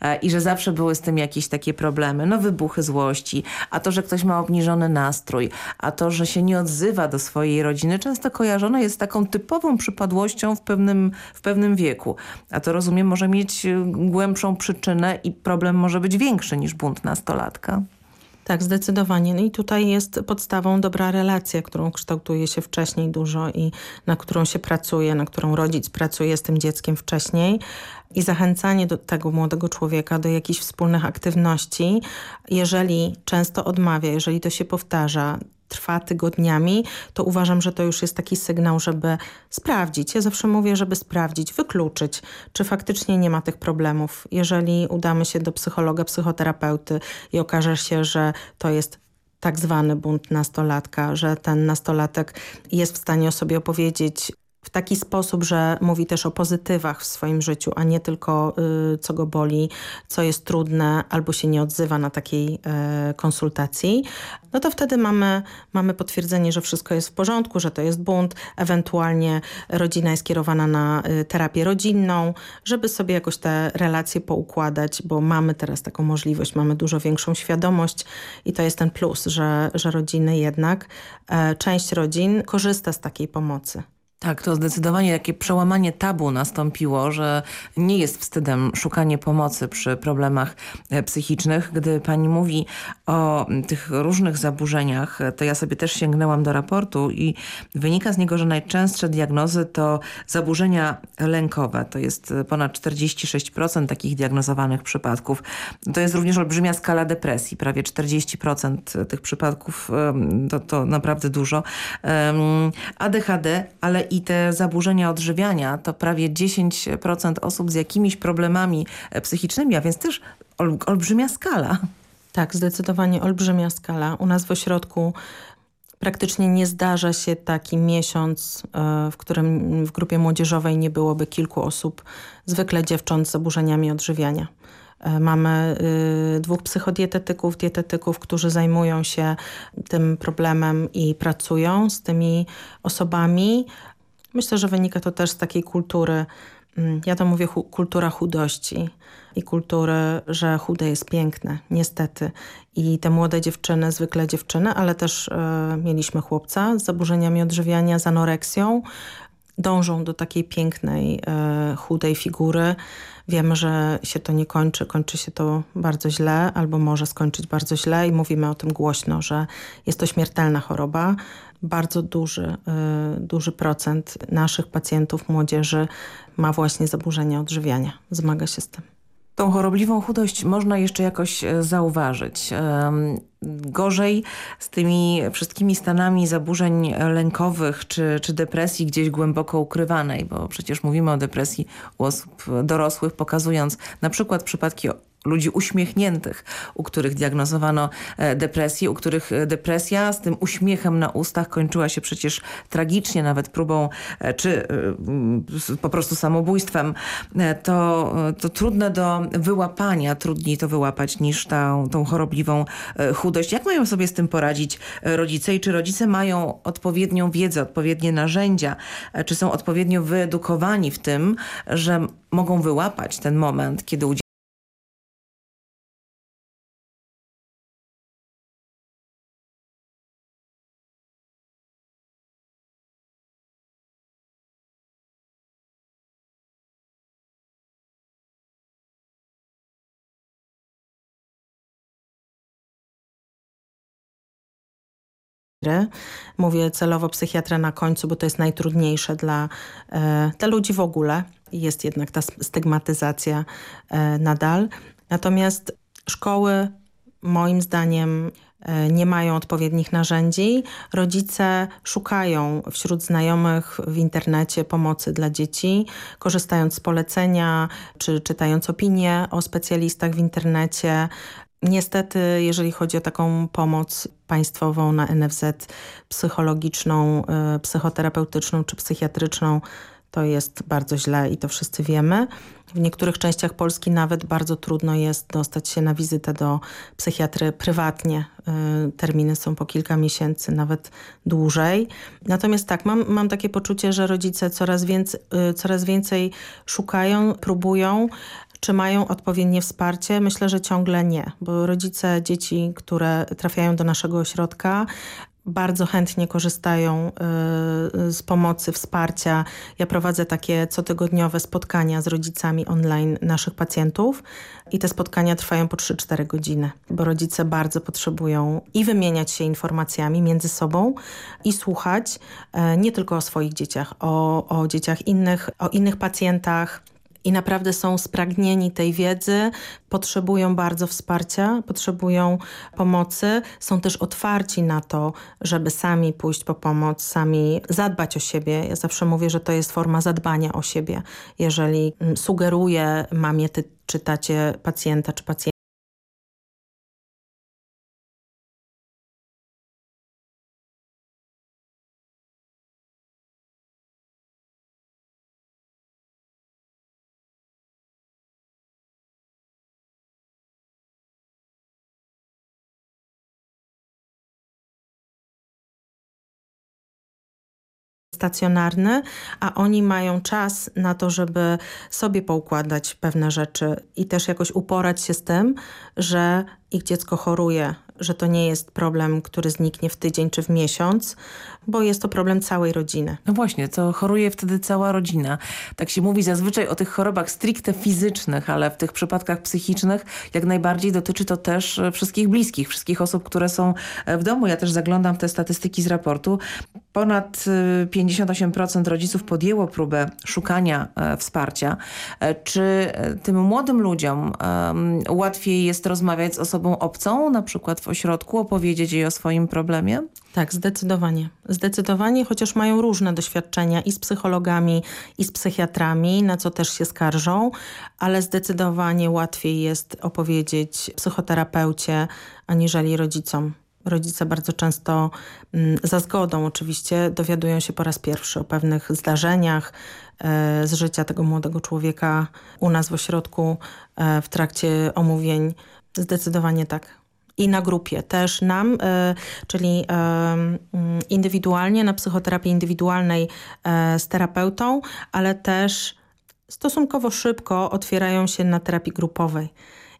e, i że zawsze były z tym jakieś takie problemy. No wybuchy złości, a to, że ktoś ma obniżony nastrój, a to, że się nie odzywa do swojej rodziny, często kojarzone jest z taką typową przypadłością w pewnym, w pewnym wieku. A to rozumiem może mieć głębszą przyczynę i problem może być większy niż bunt nastolatka nastolatka. Tak, zdecydowanie. No i tutaj jest podstawą dobra relacja, którą kształtuje się wcześniej dużo i na którą się pracuje, na którą rodzic pracuje z tym dzieckiem wcześniej i zachęcanie do tego młodego człowieka do jakichś wspólnych aktywności. Jeżeli często odmawia, jeżeli to się powtarza, trwa tygodniami, to uważam, że to już jest taki sygnał, żeby sprawdzić. Ja zawsze mówię, żeby sprawdzić, wykluczyć, czy faktycznie nie ma tych problemów. Jeżeli udamy się do psychologa, psychoterapeuty i okaże się, że to jest tak zwany bunt nastolatka, że ten nastolatek jest w stanie o sobie opowiedzieć w taki sposób, że mówi też o pozytywach w swoim życiu, a nie tylko y, co go boli, co jest trudne, albo się nie odzywa na takiej y, konsultacji, no to wtedy mamy, mamy potwierdzenie, że wszystko jest w porządku, że to jest bunt, ewentualnie rodzina jest kierowana na y, terapię rodzinną, żeby sobie jakoś te relacje poukładać, bo mamy teraz taką możliwość, mamy dużo większą świadomość i to jest ten plus, że, że rodziny jednak, e, część rodzin korzysta z takiej pomocy. Tak, to zdecydowanie takie przełamanie tabu nastąpiło, że nie jest wstydem szukanie pomocy przy problemach e, psychicznych. Gdy pani mówi o tych różnych zaburzeniach, to ja sobie też sięgnęłam do raportu i wynika z niego, że najczęstsze diagnozy to zaburzenia lękowe. To jest ponad 46% takich diagnozowanych przypadków. To jest również olbrzymia skala depresji. Prawie 40% tych przypadków to, to naprawdę dużo. ADHD, ale i te zaburzenia odżywiania to prawie 10% osób z jakimiś problemami e, psychicznymi, a więc też ol, olbrzymia skala. Tak, zdecydowanie olbrzymia skala. U nas w ośrodku praktycznie nie zdarza się taki miesiąc, e, w którym w grupie młodzieżowej nie byłoby kilku osób, zwykle dziewcząt z zaburzeniami odżywiania. E, mamy y, dwóch psychodietetyków, dietetyków, którzy zajmują się tym problemem i pracują z tymi osobami, Myślę, że wynika to też z takiej kultury, mm, ja to mówię hu kultura chudości i kultury, że chude jest piękne, niestety. I te młode dziewczyny, zwykle dziewczyny, ale też e, mieliśmy chłopca z zaburzeniami odżywiania, z anoreksją, dążą do takiej pięknej, e, chudej figury. Wiemy, że się to nie kończy, kończy się to bardzo źle albo może skończyć bardzo źle i mówimy o tym głośno, że jest to śmiertelna choroba, bardzo duży, y, duży procent naszych pacjentów, młodzieży ma właśnie zaburzenia odżywiania, zmaga się z tym. Tą chorobliwą chudość można jeszcze jakoś e, zauważyć. Gorzej z tymi wszystkimi stanami zaburzeń lękowych czy, czy depresji gdzieś głęboko ukrywanej, bo przecież mówimy o depresji u osób dorosłych, pokazując na przykład przypadki ludzi uśmiechniętych, u których diagnozowano e, depresję, u których e, depresja z tym uśmiechem na ustach kończyła się przecież tragicznie, nawet próbą e, czy po prostu samobójstwem, to, to trudne do wyłapania, trudniej to wyłapać niż tą, tą chorobliwą chudość. Jak mają sobie z tym poradzić rodzice i czy rodzice mają odpowiednią wiedzę, odpowiednie narzędzia, czy są odpowiednio wyedukowani w tym, że mogą wyłapać ten moment, kiedy u Mówię celowo psychiatra na końcu, bo to jest najtrudniejsze dla, e, dla ludzi w ogóle. Jest jednak ta stygmatyzacja e, nadal. Natomiast szkoły moim zdaniem e, nie mają odpowiednich narzędzi. Rodzice szukają wśród znajomych w internecie pomocy dla dzieci, korzystając z polecenia czy czytając opinie o specjalistach w internecie. Niestety, jeżeli chodzi o taką pomoc państwową na NFZ, psychologiczną, e, psychoterapeutyczną czy psychiatryczną, to jest bardzo źle i to wszyscy wiemy. W niektórych częściach Polski nawet bardzo trudno jest dostać się na wizytę do psychiatry prywatnie. Y, terminy są po kilka miesięcy, nawet dłużej. Natomiast tak, mam, mam takie poczucie, że rodzice coraz więcej, coraz więcej szukają, próbują, czy mają odpowiednie wsparcie? Myślę, że ciągle nie, bo rodzice dzieci, które trafiają do naszego ośrodka, bardzo chętnie korzystają y, z pomocy, wsparcia. Ja prowadzę takie cotygodniowe spotkania z rodzicami online naszych pacjentów i te spotkania trwają po 3-4 godziny, bo rodzice bardzo potrzebują i wymieniać się informacjami między sobą i słuchać y, nie tylko o swoich dzieciach, o, o dzieciach innych, o innych pacjentach, i naprawdę są spragnieni tej wiedzy, potrzebują bardzo wsparcia, potrzebują pomocy, są też otwarci na to, żeby sami pójść po pomoc, sami zadbać o siebie. Ja zawsze mówię, że to jest forma zadbania o siebie. Jeżeli mm, sugeruję mamie ty, czy tacie pacjenta czy pacjenta, stacjonarny, a oni mają czas na to, żeby sobie poukładać pewne rzeczy i też jakoś uporać się z tym, że ich dziecko choruje, że to nie jest problem, który zniknie w tydzień czy w miesiąc, bo jest to problem całej rodziny. No właśnie, to choruje wtedy cała rodzina. Tak się mówi zazwyczaj o tych chorobach stricte fizycznych, ale w tych przypadkach psychicznych jak najbardziej dotyczy to też e, wszystkich bliskich, wszystkich osób, które są e, w domu. Ja też zaglądam w te statystyki z raportu. Ponad 58% e, rodziców podjęło próbę szukania wsparcia. Czy tym młodym ludziom łatwiej jest rozmawiać z osobą obcą, na przykład w ośrodku, opowiedzieć jej o swoim problemie? Tak, zdecydowanie. Zdecydowanie, chociaż mają różne doświadczenia i z psychologami, i z psychiatrami, na co też się skarżą, ale zdecydowanie łatwiej jest opowiedzieć psychoterapeucie, aniżeli rodzicom. Rodzice bardzo często mm, za zgodą oczywiście dowiadują się po raz pierwszy o pewnych zdarzeniach e, z życia tego młodego człowieka u nas w ośrodku e, w trakcie omówień. Zdecydowanie tak i na grupie też nam, e, czyli e, mm, indywidualnie, na psychoterapii indywidualnej e, z terapeutą, ale też stosunkowo szybko otwierają się na terapii grupowej.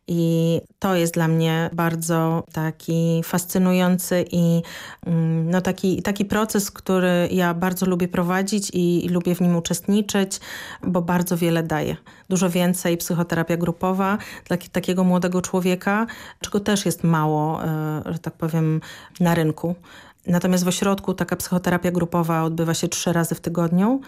I to jest dla mnie bardzo taki fascynujący i mm, no taki, taki proces, który ja bardzo lubię prowadzić i, i lubię w nim uczestniczyć, bo bardzo wiele daje. Dużo więcej psychoterapia grupowa dla takiego młodego człowieka, czego też jest mało, e, że tak powiem, na rynku. Natomiast w ośrodku taka psychoterapia grupowa odbywa się trzy razy w tygodniu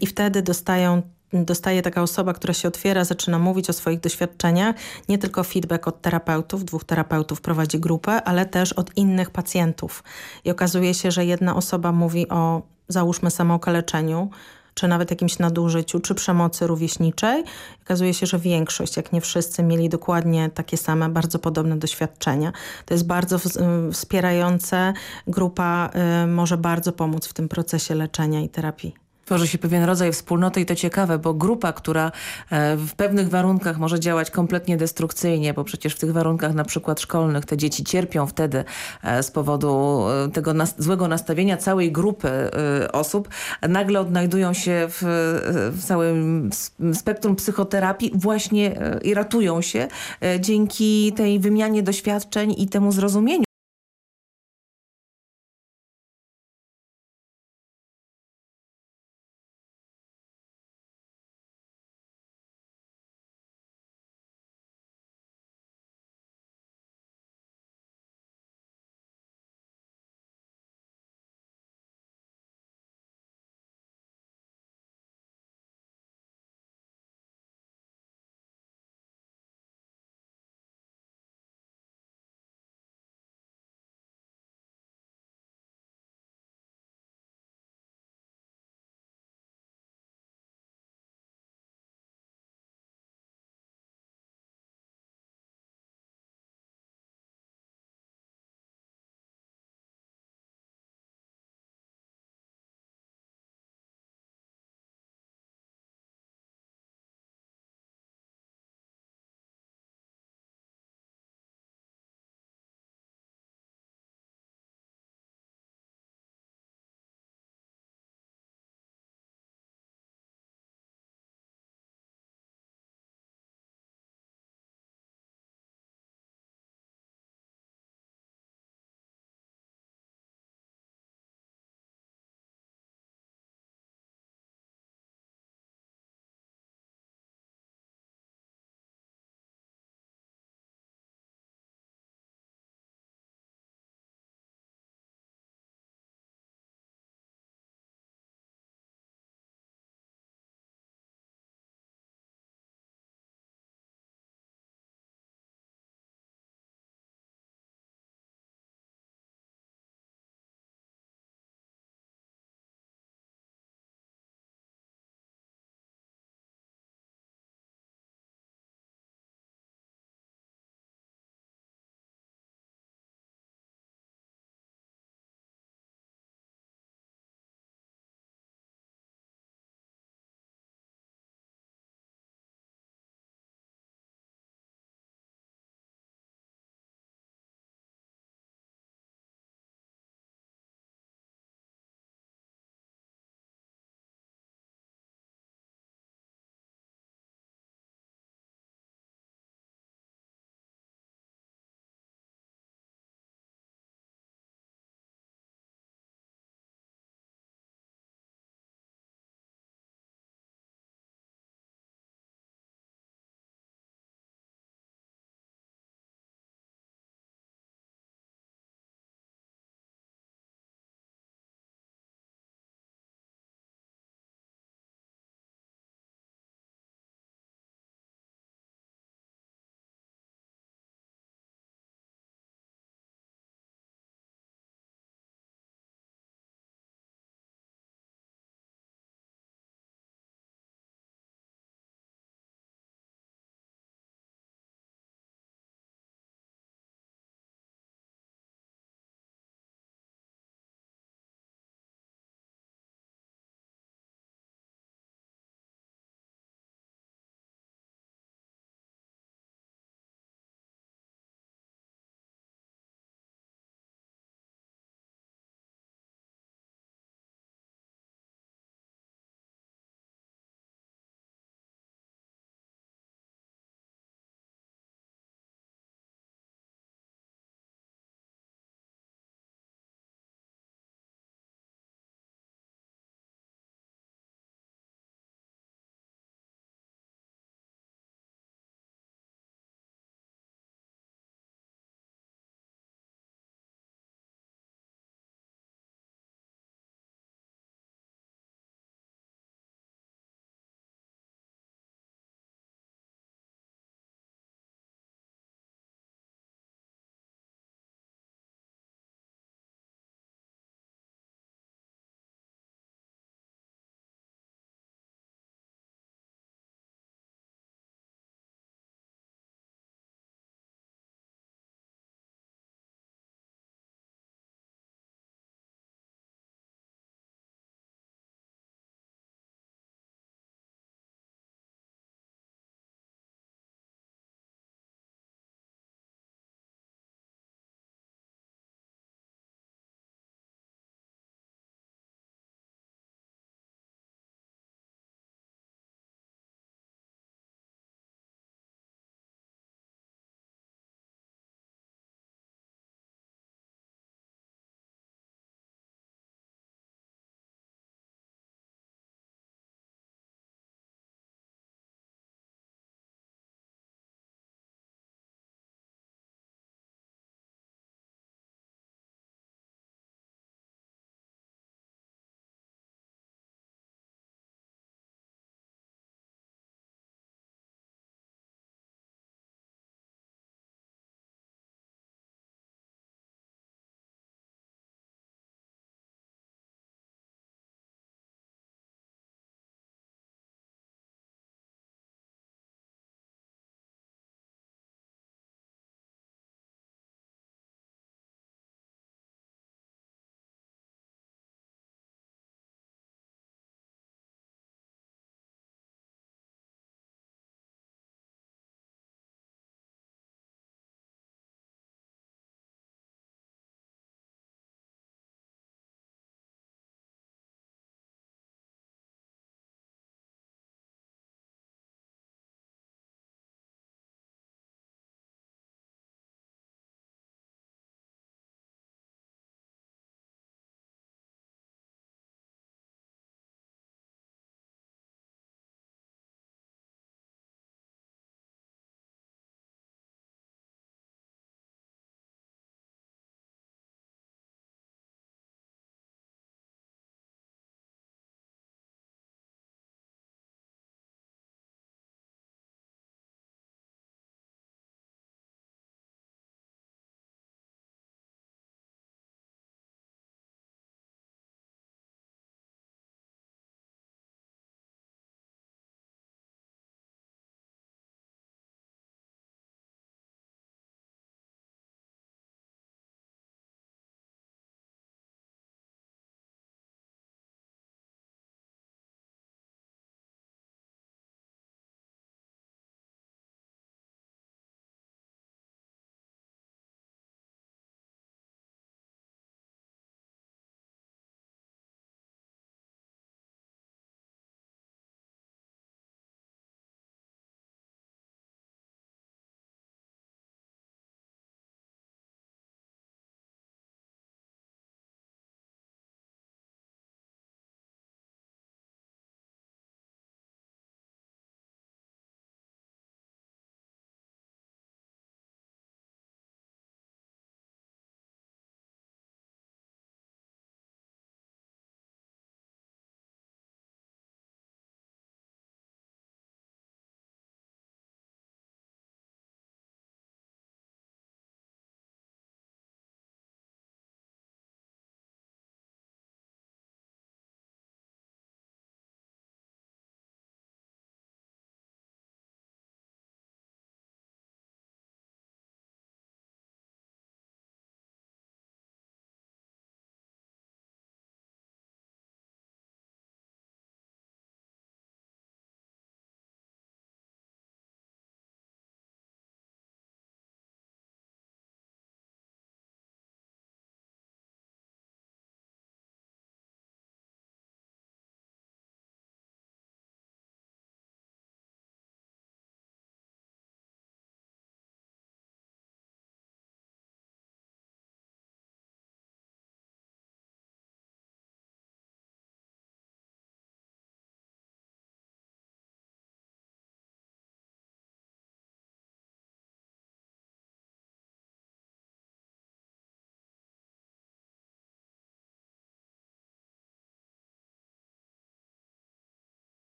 i wtedy dostają dostaje taka osoba, która się otwiera, zaczyna mówić o swoich doświadczeniach, nie tylko feedback od terapeutów, dwóch terapeutów prowadzi grupę, ale też od innych pacjentów. I okazuje się, że jedna osoba mówi o, załóżmy, samookaleczeniu, czy nawet jakimś nadużyciu, czy przemocy rówieśniczej. Okazuje się, że większość, jak nie wszyscy, mieli dokładnie takie same, bardzo podobne doświadczenia. To jest bardzo wspierające. Grupa y, może bardzo pomóc w tym procesie leczenia i terapii. Tworzy się pewien rodzaj wspólnoty i to ciekawe, bo grupa, która e, w pewnych warunkach może działać kompletnie destrukcyjnie, bo przecież w tych warunkach na przykład szkolnych te dzieci cierpią wtedy e, z powodu e, tego nas złego nastawienia całej grupy osób, nagle odnajdują się w, w całym spektrum psychoterapii właśnie i ratują się dzięki tej wymianie doświadczeń i temu zrozumieniu